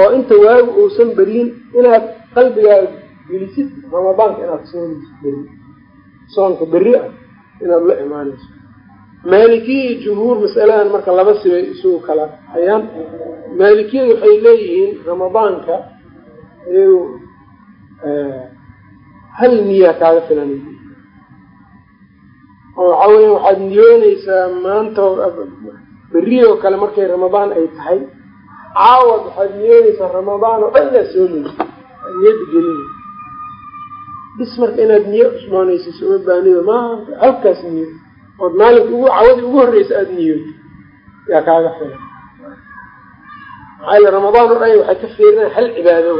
oo inta waagu uusan beriyin inaad qalbigaaga gelisid ramadaanka inaad soonayso beri soonka beri ah inaad la imaanayso. Maalikiya jumhuur masaladan marka laba sibay isugu kala hayaan. Maalikiyadu waxay leeyihiin ramadaanka iyagu hal niya kaaga filan oo waxaa weya waxaad niyoonaysaa maanta berri oo kale markay ramadaan ay tahay caawad waxaad niyoonaysaa ramadaan oo dhan inaad soomaysa niyada gelinay bis marka inaad niyo cusboonaysiso uma baanido maanta halkaas niyo. Ood maalinka ugu cawadii ugu horreysa aada niyooto yaa kaaga filan. Maxaa ramadaan oo dhan waxay ka fiirinaan hal cibaado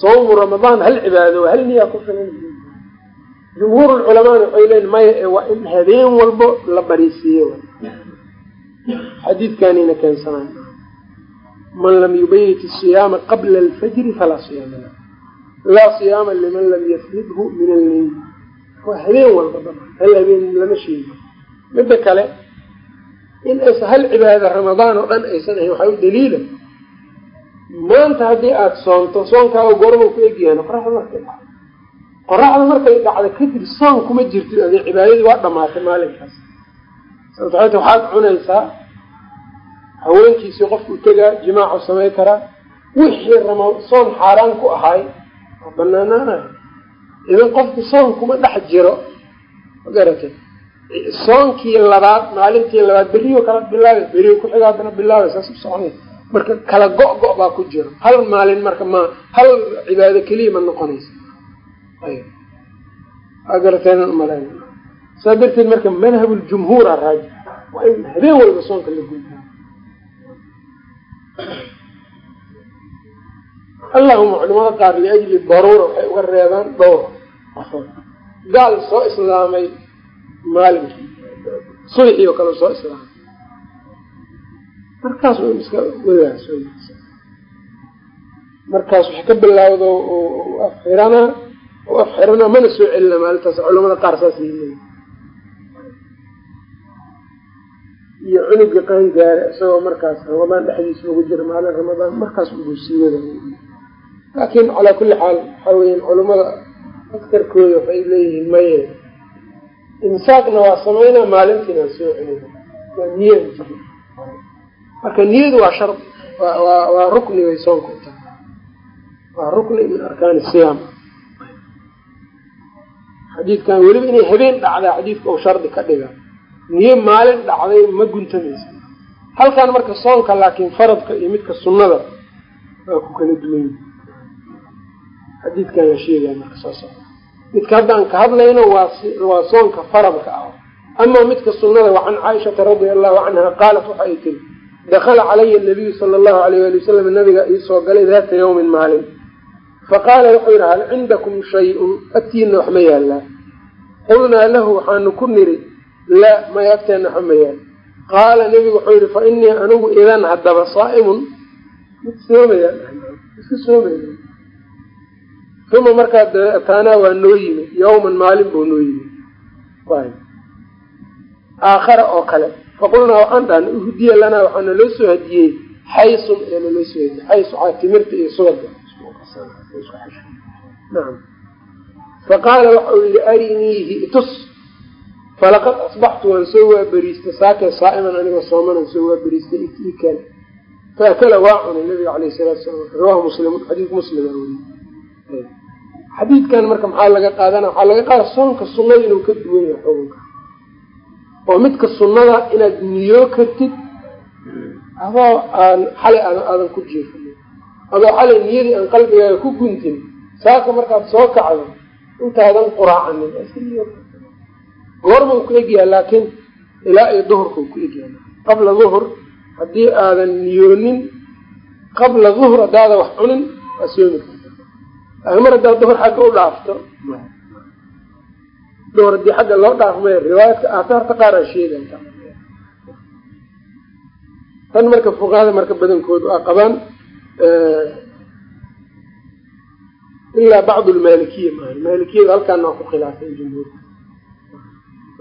sawmu ramadaan hal cibaado hal niyaa ku filan. Jumhuur culamaana waxay leeyiin maya waa in habeen walbo la bariisiiyo xadiidkanina keensanay man lam yubayit asiyaama qabla alfajri falaa siyaama lah laa siyaama liman lam yafridhu min alleyl waa habeen walba hal habeen lama sheego midda kale in aysa hal cibaada ramadaan oo dhan aysan ahayn waxaa u daliila maanta haddii aada soonto soonkaaga goorma ku egyahan qoraxda markay dhacdo qoraxda markay dhacda kadib soon kuma jirtid ade cibaadadii waa dhamaatay maalinkaas sababto waxaad cunaysaa haweenkiisii qofku tegaa jimaacu samay karaa wixii rama soon xaaraan ku ahay waa idan qofku soon kuma dhex jiro ma garatay soonkii labaad maalintii labaad berrio kala bilaabay berrio kuxiga haddana bilaabay saas u marka kala go- go- baa ku jiro. Hal maalin marka ma hal cibaado keliya ma noqonaysa. Garateen umalayn saa darteed marka madhab ljumhuura raaji waa in habeen walba soonka la gudbiyo allahuma culimada qaar liajli daruura waxay uga reebaan dhowr gaal soo islaamay maalinkii sulxii oo kale soo islaamay. Markaas iska wadaas markaas waxay ka bilaawda afxirana oo afxirana mana soo celina maalintaas culamada qaar saas iyo cunuga qaan gaare isagoo markaas ramadaan dhexdiisa lagu jira maalin ramadaan markaas ugu sii wada laakiin calaa kulli xaal waxaa weyan culamada askarkooda waxay leeyihiin maye. Imsaaqna waa sameynaa maalintiina soo celina waa jiri marka niyadu waa shar waa rukni bay soonka u waa rukni min arkaani siyaam. Xadiidkan weliba inay habeen dhacdaa xadiidka uu shardi ka dhiga. Niyo maalin dhacday ma guntamaysa halkan marka soonka laakiin faradka iyo midka sunnada waa ku kala duwan yihi xadiidkan la sheegaya marka socda midka haddaan ka hadlayno waa soonka faradka ah. Ama midka sunnada waa can caaishata radia allahu canha qaalat waxa ay tiri dakala calaya nabiyu sala allahu alayh ali wasalam nabiga iisoo galay daata yawmin maalin. Faqaala wuxuu yidhi hal cindakum shay-un? Agtiina wax yaallaa qulnaa lahu waxaanu ku niri laa maya agteena waxba ma yaal qaala nebigu wuxuu yidhi fa inii anigu idan haddaba saa'imun. Mid soomaya iska soomaya uma markaa dee ataanaa waa noo yimi yawman maalin buu noo yimi aakhara oo kale faqulnaa waxaan dhahna uhdiya lanaa waxaa naloo soo hadiyey xaysun ee naloo soo hadiyey xays waxaa timirta iyo subaga nacam faqaala waxa uu yihi ariniihi tus falaqad asbaxtu waan soo waaberiistay saakee saa'iman anigoo soomanan soo waaberiistay ikan faakala waa cunay nabiga alayh salaatu salaam rawahu muslim xadiid muslima weriye xadiidkan marka maxaa laga qaadana waxaa laga qaada soonka sunnada inuu ka duwan yahay xukunka oo midka sunnada inaad niyoo kartid adoo aan xalay aadan ku jiifin. Adoo xalay niyadii aan qalbigaaga ku guntin saaka markaad soo kacdo intaadan quraacanin goormau ku egyaha laakiin ilaa iyo duhurkau ku egyaha qabla duhur haddii aadan niyoonin qabla duhur haddaadan wax cunin waa soomi mar haddaad duhur xagga u dhaafto. Duhur haddii xagga loo dhaafmay riwaayadka aataarta qaar aa sheegaya tan marka fuqahada marka badankoodu aa qabaan ilaa bacdu lmaalikiya maa maalikiyada halkaana waa ku khilaafay jumhuurka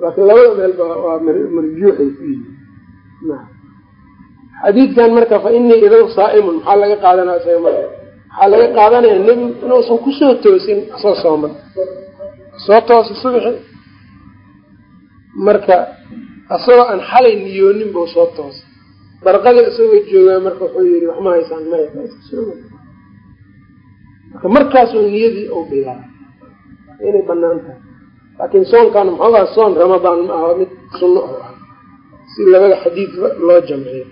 laakiin labada meelba waa marjuuxay ku yihi xadiidkan marka fa inii idan saa'imun maxaa laga qaadanaya isaga waxaa laga qaadanaya nebigu inuusan ku soo toosin soo sooman. Soo toosa subxi marka asagoo aan xalay niyoonin buu soo toosa barqadii isagoo joogaa marka wuxuu yihi waxma haysaan maya marka markaasuu niyadii u bilaabay inay bannaan tahay. Laakiin soonkan muxuu soon ramadaan ma aha mid sunno oo ah. Si labada xadiid loo jamciyo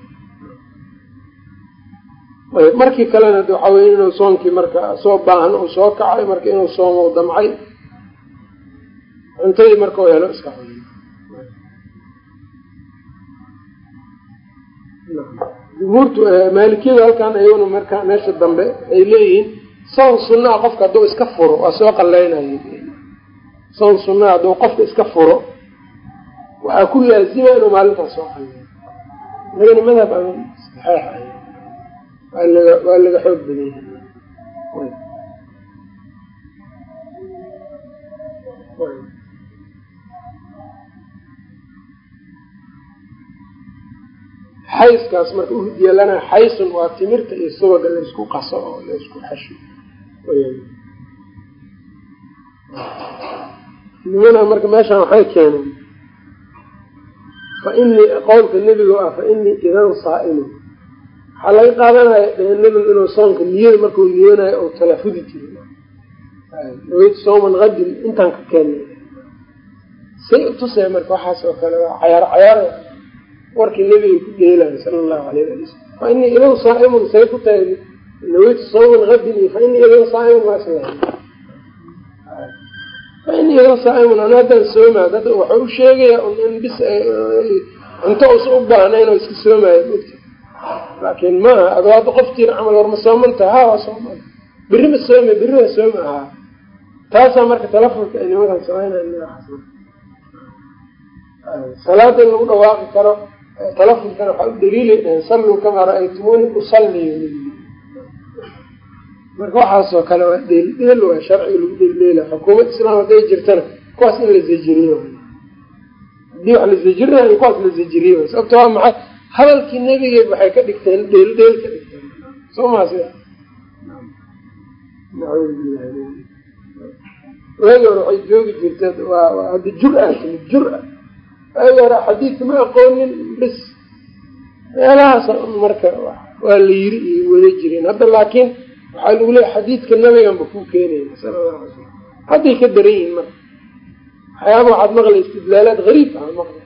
markii kalena waxaa weye inuu soonkii marka soo baahan uu soo kacay marka inuu soomo damcay cuntadii marka u helo iska cunay jumhuurtu maalikiyadu halkan ayaguna marka meesha dambe ay leeyihiin soon sunaa qofka hadduu iska furo waa soo qaleynayo soon sunaa hadduu qofka iska furo waxaa ku laazima inuu maalintaas soo qaleeyo inagana madhab saxeix waa laga xoog badan yahay xayskaas marka uhdiya lanaa xaysun waa timirta iyo subaga laysku qaso oo laysku xasho. Nimana marka meeshaan waxay keeneen fa inii qowlka nebiga ah fa inii idan saa'imun waxaa laga qaadanaya nebigu inuu soonka niyada markuu niyoonayo oo talafudi jiro naweyt sooman qadin intaan ka keenay. Say utusaya marka waxaas oo kale waa cayaar cayaar warkii nebiga ku dheelayo sala allahu alayh ali wasalam fa inii idan saa'imun say ku tahay naweytu sooman qadin fa inii idan saa'imun waa isla fa inii idan saa'imun ana haddaan soomaa dad waxau u sheegayaa un in bis cunto usa u baahnayn oo iska soomaayo mogta laakiin maaha adoo hadda qoftiina camal war ma soomantaha ha waa sooman berri ma sooma berri waa sooma ahaa taasaa marka talafonka ay nimankan sameynaya salaada in lagu dhawaaqi karo talafonkana waxaa u daliilay dhaheen salluu kamaa ra'aytumuuni usalliy marka waxaasoo kale waa dheeldheel waa sharciga lagu dheeldheela xukuumad islaam hadday jirtana kuwaas in la zajiriyo. Haddii wax la zajirinayo kuwaas la zajiriyo. Sababta waa maxay hadalkii nebigeed waxay ka dhigteen dheeldheel ka dhigteen soo maa sida waagi hore waxay joogi jirteen waa hadda jur-a timid jur-a. Ayaga hore xadiidka ma aqoonin bis meelahaas marka waa la yiri iyo wada jireen. Hadda laakiin waxaa lagu leeya xadiidka nabiganba kuu keenaya alay slam hadday ka daran yihiin marka waxyaaba waxaad maqlay istidlaalaad hariib ah maqla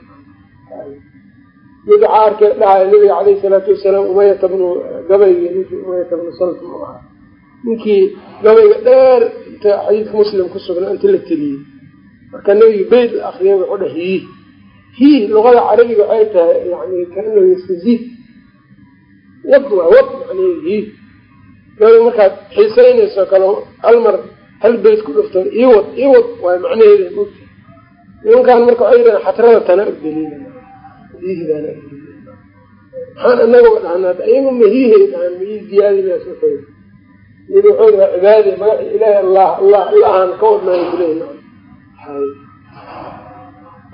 waxaa arkay dhahaya nabiga caleyhi salaatu wasalaam umayata bnu gabaygi ninkii umayata bnu saltam u ahaa. Ninkii gabayga dheer inta xadiidka muslim ku sugnaa inta la teliyey. Marka nabiga beyt la akriya wuxuu dhah hi hi luqada carabiga waxay tahay yani kaanahu yastaziid wad waa wad yani hi. Gabay markaad xiisaynayso kale hal mar hal beyt ku dhufto iwad iwad waay macnaheeda mogta nimankaan marka waxay yidhahan xatrada tana udaliila maxaan anagoo dhahnaa ayaga mahihay dhahan mahii ziyaadinaas waxay mid wuxuu dhaha cibaade magaci ilaahi allah allah allahan ka wadnaayo kuleehi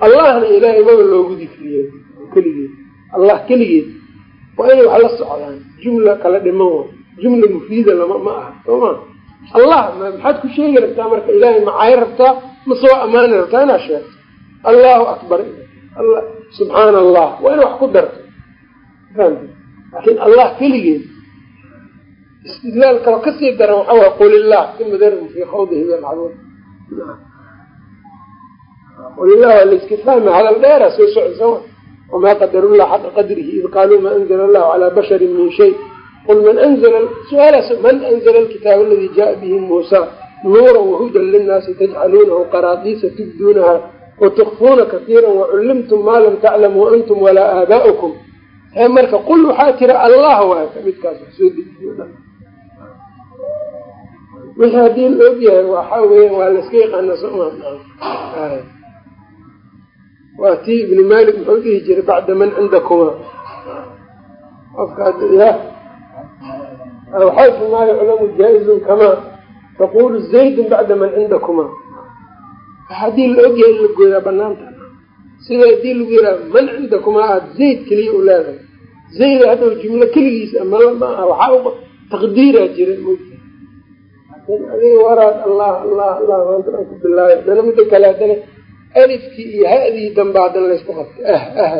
allahna ilaahay maba loogu dikriyo keligeed allah keligeed waa inay wax la socdaan jumla kala dhiman wa jumla mufiida lama ma aha soo ma allah maxaad ku sheegi rabtaa marka ilaahay macaayo rabtaa ma soo amaani rabtaa inaad sheegto allahu akbar subxaana allah waa ina wax ku darto. Fahamta laakiin allah keligeed istidlaal kalo ka sii daran waxaa waa qul illah uma darhum fii khawdihi yalcabuun qulilah waa layska fahma hadal dheera soo soci soma wamaa qadarullah xaqa qadrihi id qaaluu ma anzla allahu calaa basharin min shay. Qul man anzla su'aalaas man anzla alkitaaba aladii jaaa bihi muusa nuura wahudan linnaasi tajcaluunahu qaraadiisa tubduunaha watukfuuna kaiira wacullimtum maa lam taclamuu antum walaa aabaa'ukum ee marka qul waxaa tira allah waay midkaas soo dejiyo dhan wixii haddii la og yahay waxaa weya waa layska yaqaana soma waa tii ibnu malik muxuu dhihi jiray bacda man cindakuma qofka ya waxayfu maa yuclamu jaa-izun kamaa taqulu zaydun bacda man cindakuma haddii la ogyahay in la gooyaa banaanta sida haddii lagu yiraa man cindakumaa aad zayd keliya u leedahay. Zayda haddaw jumlo keligiisa mala ma aha waxaa taqdiiraa jira laakiin adiga waraad allah allah allah maanta dhan ku bilaabay haddana midda kale haddana alifkii iyo ha-dii danba haddana laysku qabtay. Ah ah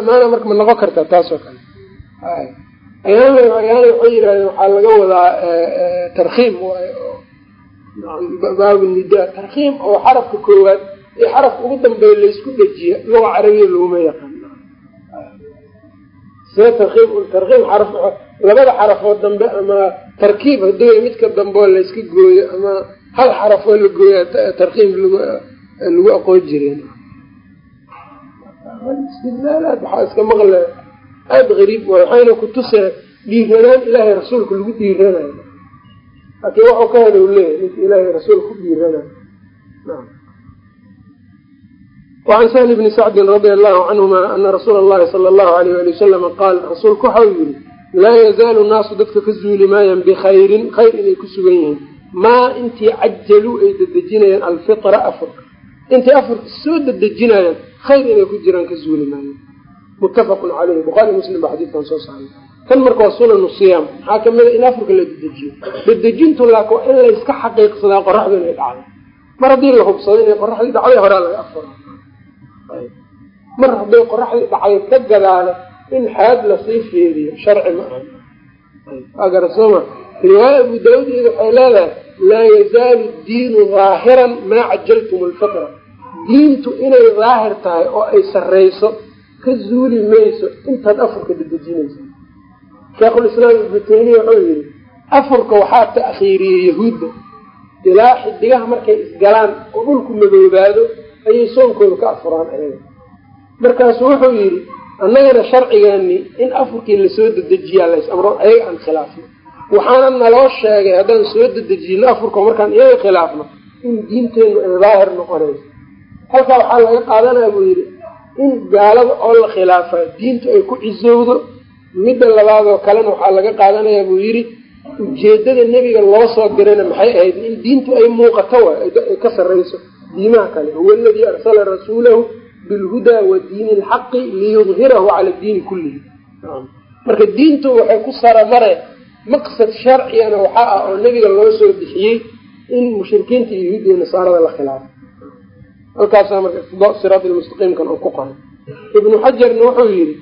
amaana marka ma noqon kartaa taasoo kale. Ayaana waxay yidhahdeen waxaa laga wadaa tarkiim waayo baabu nidaa. Tarkiim oo xarafka koowaad ee xarafka ugu dambeeya laysku dhejiya luga carabiya laguma yaqaan. See tarkiim tarkiim xaraf labada xarafood dambe ama tarkiib haduu midka dambe oo layska gooyo ama hal xaraf oo la gooya tarkiim lagu aqoon jireen istidlaalaad waxaa iska maqle aada gariib waay waxayna kutusee dhiiranaan ilaahay rasuulka lagu dhiiranayo laakiin waxau ka hela u leeyahy ninka ilaahay rasuul ku dhiiranayo wacan sahli bni sacdin radia allahu canhuma ana rasuula allahi sala allahu alayh ali wasalama qaal rasuulku waxau yiri laa yazaalu naasu dadka ka zuuli maayaan bikhayrin khayr inay ku sugan yihiin. Maa intii cajaluu ay dedejinayaan alfitra afurka intay afurka soo dedejinayaan khayr inay ku jiraan ka zuuli maayaan muttafaqun caleyhi buhaari muslim baa xadiidkan soo saaray kan marka waa sunanu siyaam. Maxaa kamida in afurka la dedejiyo. Dedejintu laak waa in layska xaqiiqsadaa qoraxdu inay dhacdo. Mar haddii la hubsado inay qoraxdii dhacday horaa laga afura mar hadday qoraxdii dhacday ka gadaale in xaad la sii fiiriyo sharci ma aha. Waa riwaaya abu daawudeeda waxay leedahay laa yazaalu diinu daahiran maa cajaltum alfitra diintu inay daahir tahay oo ay sarreyso ka zuuli mayso intaad afurka dedejinaysa sheekhulislaam ibnu taymiya wuxuu yihi afurka waxaa ta'khiiriyey yahuudda. Ilaa xidigaha markay isgalaan oo dhulku madoobaado ayay soonkooda ka afuraan ayaga. Markaasu wuxuu yidhi annagana sharcigeeni in afurkii la soo dedejiyaa lays amro ayaga aan khilaafno. Waxaana naloo sheegay haddaan soo dedejino afurka markaan iyaga khilaafno in diinteennu ay daahir noqonayso. Halkaa waxaa laga qaadanaya buu yidhi in gaalada oo la khilaafaa diintu ay ku cisowdo midda labaadoo kalena waxaa laga qaadanayaa buu yidhi ujeedada nebiga loo soo dirayna maxay ahayd in diintu ay muuqato wa ay ka sarrayso diimaha kale? Huwa aladii arsala rasuulahu bilhudaa wa diini alxaqi liyudhirahu cala diini kullihi. Marka diintu waxay ku saramareen maqsad sharcigana waxaa ah oo nebiga loo soo bixiyey in mushrikiinta yahuudiya nasaarada la khilaafo. Halkaasaa marka siraat lmustaqiimkan oo ku qoray. Ibnu xajarna wuxuu yidhi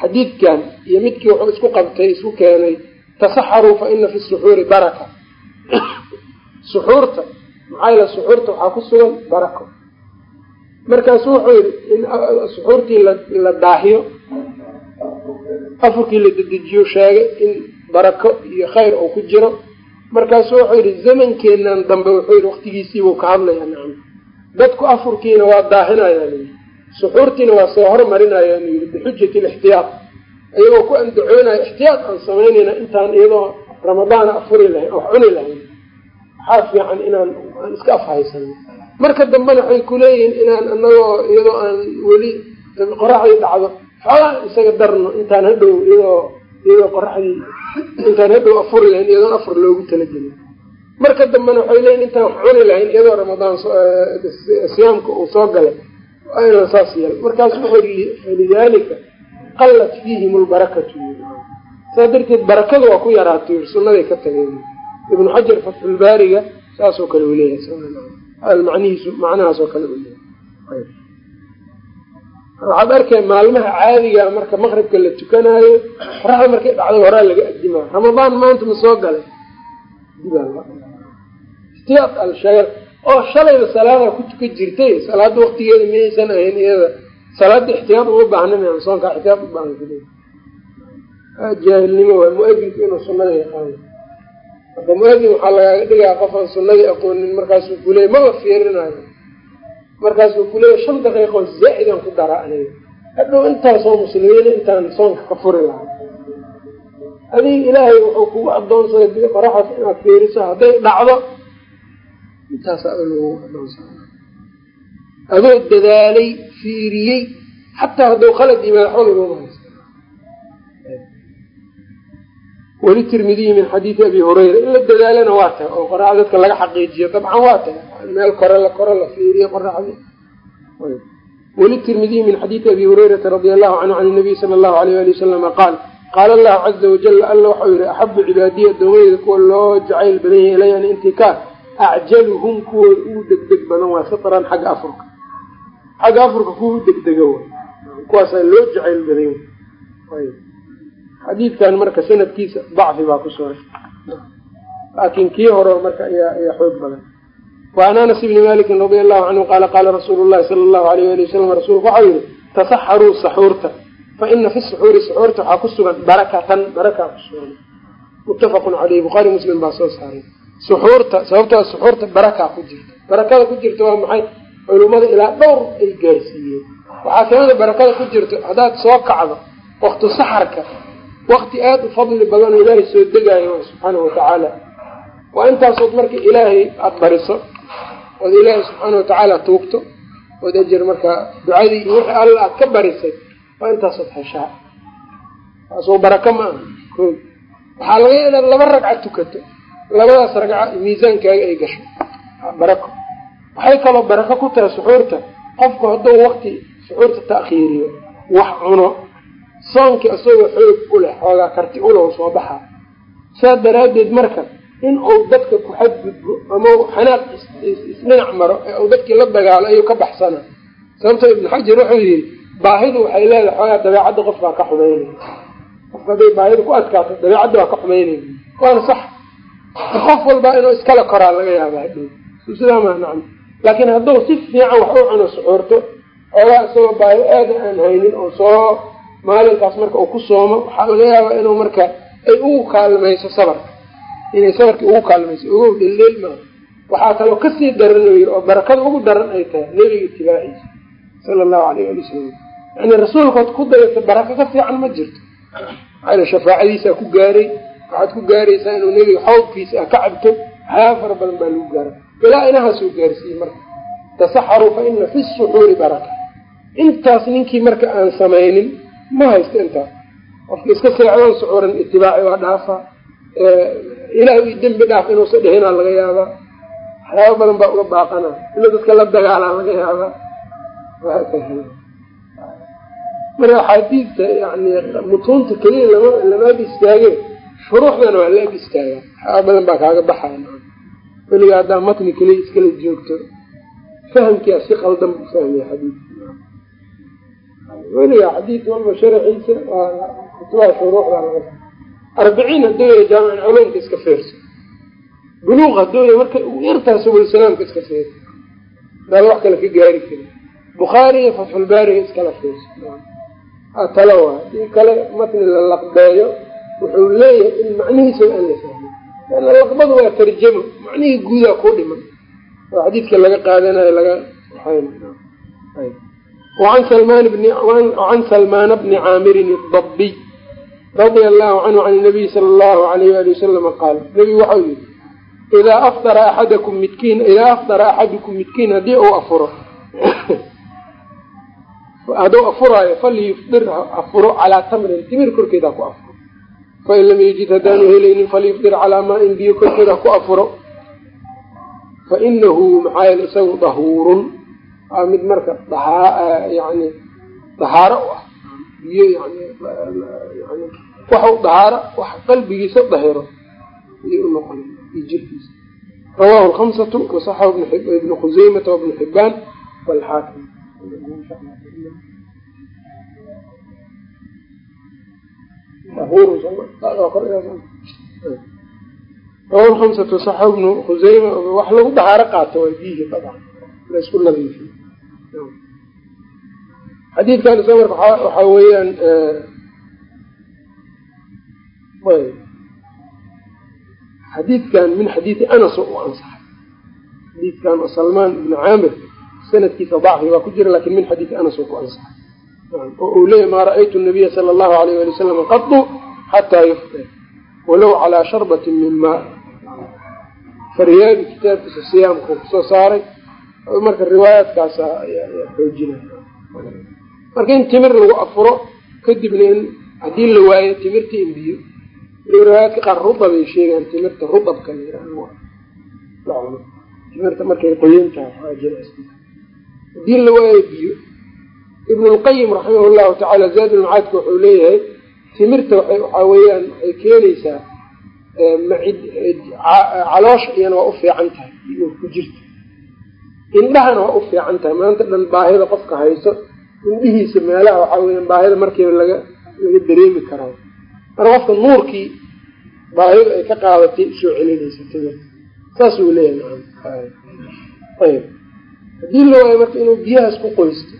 xadiidkan iyo midkii wuxuu isku qabtay isku keenay tasaxaruu fa ina fi suxuuri baraka. Suxuurta maxaa yale suxuurta waxaa ku sugan barako. Markaasu wuxuu yidhi in suxuurtii la daahiyo. Afurkii la dedejiyo sheegay in barako iyo khayr uu ku jiro. Markaasu wuxuu yidhi zamankeenan dambe wuxuu yidhi waqtigiisiibuu ka hadlaya nacam dadku afurkiina waa daahinayaan suxuurtiina waa soo hormarinayaan yii bixujati lixtiyaad iyagoo ku andacoonayo ixtiyaad aan samaynayna intaan iyadoo ramadaana afuri lahayn wax cuni lahayn. Waxaa fiican inaan aan iska afhaysano marka dambena waxay kuleeyihiin inaan anagoo iyadoo aan weli qoraxdii dhacdo. Xoogaa isaga darno intaan hadhow iyadoo iyadoo qoraxdii intaan hadhow afuri lahayn iyadoon afur loogu talagelin. Marka dambena waxay leeyihiin intaan wax cuni lahayn iyadoo ramadaan siyaamka uu soo galay inaan saas yeel markaasu wuxuu falidaalika qallat fiihim lbarakatu saa darteed barakada waa ku yaraatay sunnaday ka tageen. Ibnu xajar fatxulbaariga saasoo kale uu leeyahay manihiisu macnahaasoo kale uu leeyahay. Waxaad arkay maalmaha caadiga marka maqribka la tukanaayo qoraxda markay dhacday horaa laga adimaa ramadaan maanta ma soo galay. Ixtiyaad alshagar oo shalayda salaada ku jirtay salaada waktigeeda miyaysan ahayn iyada salaada ixtiyaad uma baahna m soonka ixtiyaad u baahan jaahilnimo waa mu'adinku inuu sunada yaqaano. Marka mu'adin waxaa lagaaga dhigaa qofaan sunadii aqoonin markaasuu kuleey maba fiirinayo markaasuu kuleeya shan daqiiqoo zaa-idan ku dara aniga. Hadhow intaasoo muslimiin intaan soonka ka furi lahaa. Adig ilaahay wuxuu kugu adoonsaday qoraxaas inaad fiiriso hadday dhacdo adoonsada adoo dadaalay fiiriyey xataa hadduu khalad yimaad waxba laguma haysta walitirmidiyi min xadiidi abi hurayra in la dadaalana waa tahay oo qoraxda dadka laga xaqiijiyo dabcan waa tahay meel kore la kore la fiiriyo qoraxdi walitirmidiyi min xadiidi abi hurayrata radia allahu canhu can nabiy sala allahu alayh ali wasalama qaal qaala allahu caza wajala alla waxau yihi axabu cibaadiya adoomayda kuwa loo jacayl badan yahay ilayani intikaar acjaluhum kuwooda ugu degdeg badan waa fitran xagga afurka xagga afurka kuwa u degdega w kuwaasaa loo jacayl badan. Xadiidkan marka sanadkiisa dacfi baa ku sugan laakiin kii hore marka ayaa ayaa xoog badan. Waan anas ibni malikin radia allahu canhu qaala qaala rasuulu llahi sala allahu alayh ali wasalam rasuulku waxau yihi tasaxaruu saxuurta fa ina fi suxuuri suxuurta waxaa ku sugan barakatan. Barakaa ku sugan. Muttafaqun caleyh bukhaari muslim baa soo saaray suxuurta sababtaa suxuurta barakaa ku jirta. Barakada ku jirta waa maxay? Culummada ilaa dhowr ay gaarsiiyeen. Waxaa kamida barakada ku jirta haddaad soo kacdo waktu saxarka wakti aada u fadli badan oo ilaahay soo degaayo subxaanahu watacaala waa intaasood marka ilaahay aada bariso ood ilaahay subxaana watacaala tuugto ood ajer markaa ducadii iyo wixii alla aad ka barisay waa intaasood heshaa taasoo baraka ma aha. Ko waxaa laga ya inaad laba ragca tukato labadaas ragca miisaankaaga ay gasho barako. Waxay kaloo barako ku tahay suxuurta. Qofku hadduu wakti suxuurta ta'khiiriyo wax cuno soonkii isagoo xoog u leh xoogaa karti ulow soo baxaa saas daraaddeed marka in uu dadka ku xadgudbo ama xanaaq isdhinac maro ee uu dadkii la dagaalo ayuu ka baxsana. Sababtoo ibnu xajar wuxuu yidhi baahidu waxay leedahay xoogaa dabeecadda qof baa ka xumaynaya. Qofka hadday baahida ku adkaato dabeecadda waa ka xumaynaya. Waana sax qof walbaa inuu iskala koraa laga yaaba sidaa maa nacam laakiin hadduu si fiican wax u cuno suxuurto xoogaa isagoo baahi aada aan haynin oo soo maalinkaas marka uu ku soomo waxaa laga yaabaa inuu marka ay ugu kaalmayso sabarka. Inay sabarkii ugu kaalmayso ogow dheldheel maa waxaa kaloo ka sii daran oo yiri oo barakada ugu daran ay tahay nebiga itibaaciisa sala allahu alayh ali wasalam yani rasuulkaad ku dayata barako ka fiican ma jirto. Maxaa shafaacadiisaa ku gaaray waxaad ku gaaraysaa inuu nebiga xawdkiisa a ka cabto waxyaaba fara badan baa lagu gaaray. Ilaa inahaasuu gaarsiiyey marka. Tasaxaruu fa ina fi suxuuri baraka. Intaas ninkii marka aan samaynin ma haysto intaas qofka iska seexdoon sucuuran itibaaci waa dhaafa. Ilaah i dembi dhaaf inuusa dhihinaa laga yaabaa. Waxyaaba badan baa uga baaqana. Inuu dadka la dagaalaa laga yaabaa. Marka axaadiista yani mutuunta keliya lama lama ag istaage shuruuxdana waa la ag istaagaa waxyaaba badan baa kaaga baxaya weliga haddaa matni keliya iskala joogto fahamkia si qaldan bu fahmiya xadiidka weliga xadiid walba sharaxiisa kutubaha shuruucda laga arbiciin hadooya jaamic culumka iska feerso buluuq hadooya marka yartaa subulsalaamka iska feerso daal wax kale ka gaari karin. Bukhaariga fatxulbaariga iskala feerso tala waa. Hadii kale matni la laqbeeyo wuxuu leeyahay in macnihiisa aan la fahmin ana laqbadu waa tarjamo macnihii guudaa ku dhiman oo xadiidka laga qaadanayo laga an salmaana bni caamirin dabiy radia allahu canhu can nabiy sala allahu alayh ali wasalama qaal nebigu waxau yihi idaa aftara axadakum midkiin idaa aftara axadukum midkiin haddii uu afuro hadduu afuraayo falyufdir afuro calaa tamrin timir korkeed ha ku afuro fain lam yajid haddaanu helaynin falyufdir calaa maain biyo korkeed ha ku afuro. Fa inahu maxaa yeele isagu dahuurun. Waa mid marka yani dahaaro u ah. Biyo yani waxu dahaaro wax qalbigiisa dahiro. Ayay unoqon iyo jirkiisa rawahu lkamsatu wasaxahu ibnu khuseymata wabnu xibaan walxaakim rawahu lkamsatu wasaxahu ibnu khuseyma wax lagu dahaaro qaato waa biyihi dabcan la isku nadiifiy xadiidkan isa marka waxaa weeyaan xadiidkan min xadiidi anas u ansaxay. Xadiidkan oo salmaan ibni caamir sanadkiisa dacfi baa ku jira laakiin min xadiidi anas oo ku ansaxay oo uu leeyahy maa ra'aytu nabiya sala allahu alayh ali wasalam qadu xataa yuftir walow calaa sharbatin min maa faryaabi kitaabkiisa siyaamkuu ku soo saaray marka riwaayaadkaasa xoojinay marka in timir lagu afuro kadibna in haddii la waayo timirta in biyo riwaayaadka qaar rudabay sheegaan timirta rudabka timirta markay qoyan tahay haddii la waayo biyo ibn lqayim raximah llahu tacaala zaad ulmacaadka wuxuu leeyahay timirta waxaa weeyaan waxay keenaysaa caloosha iyana waa u fiican tahay ku jirta. Indhahana waa u fiican tahay maanta dhan baahida qofka hayso indhihiisa meelaha waxaa weya baahida markiiba laga laga dareemi karaa marka qofka nuurkii baahida ay ka qaadatay u soo celinaysa timir saasuu leeyahay ayb haddii la waayo marka inuu biyahaas ku qoysto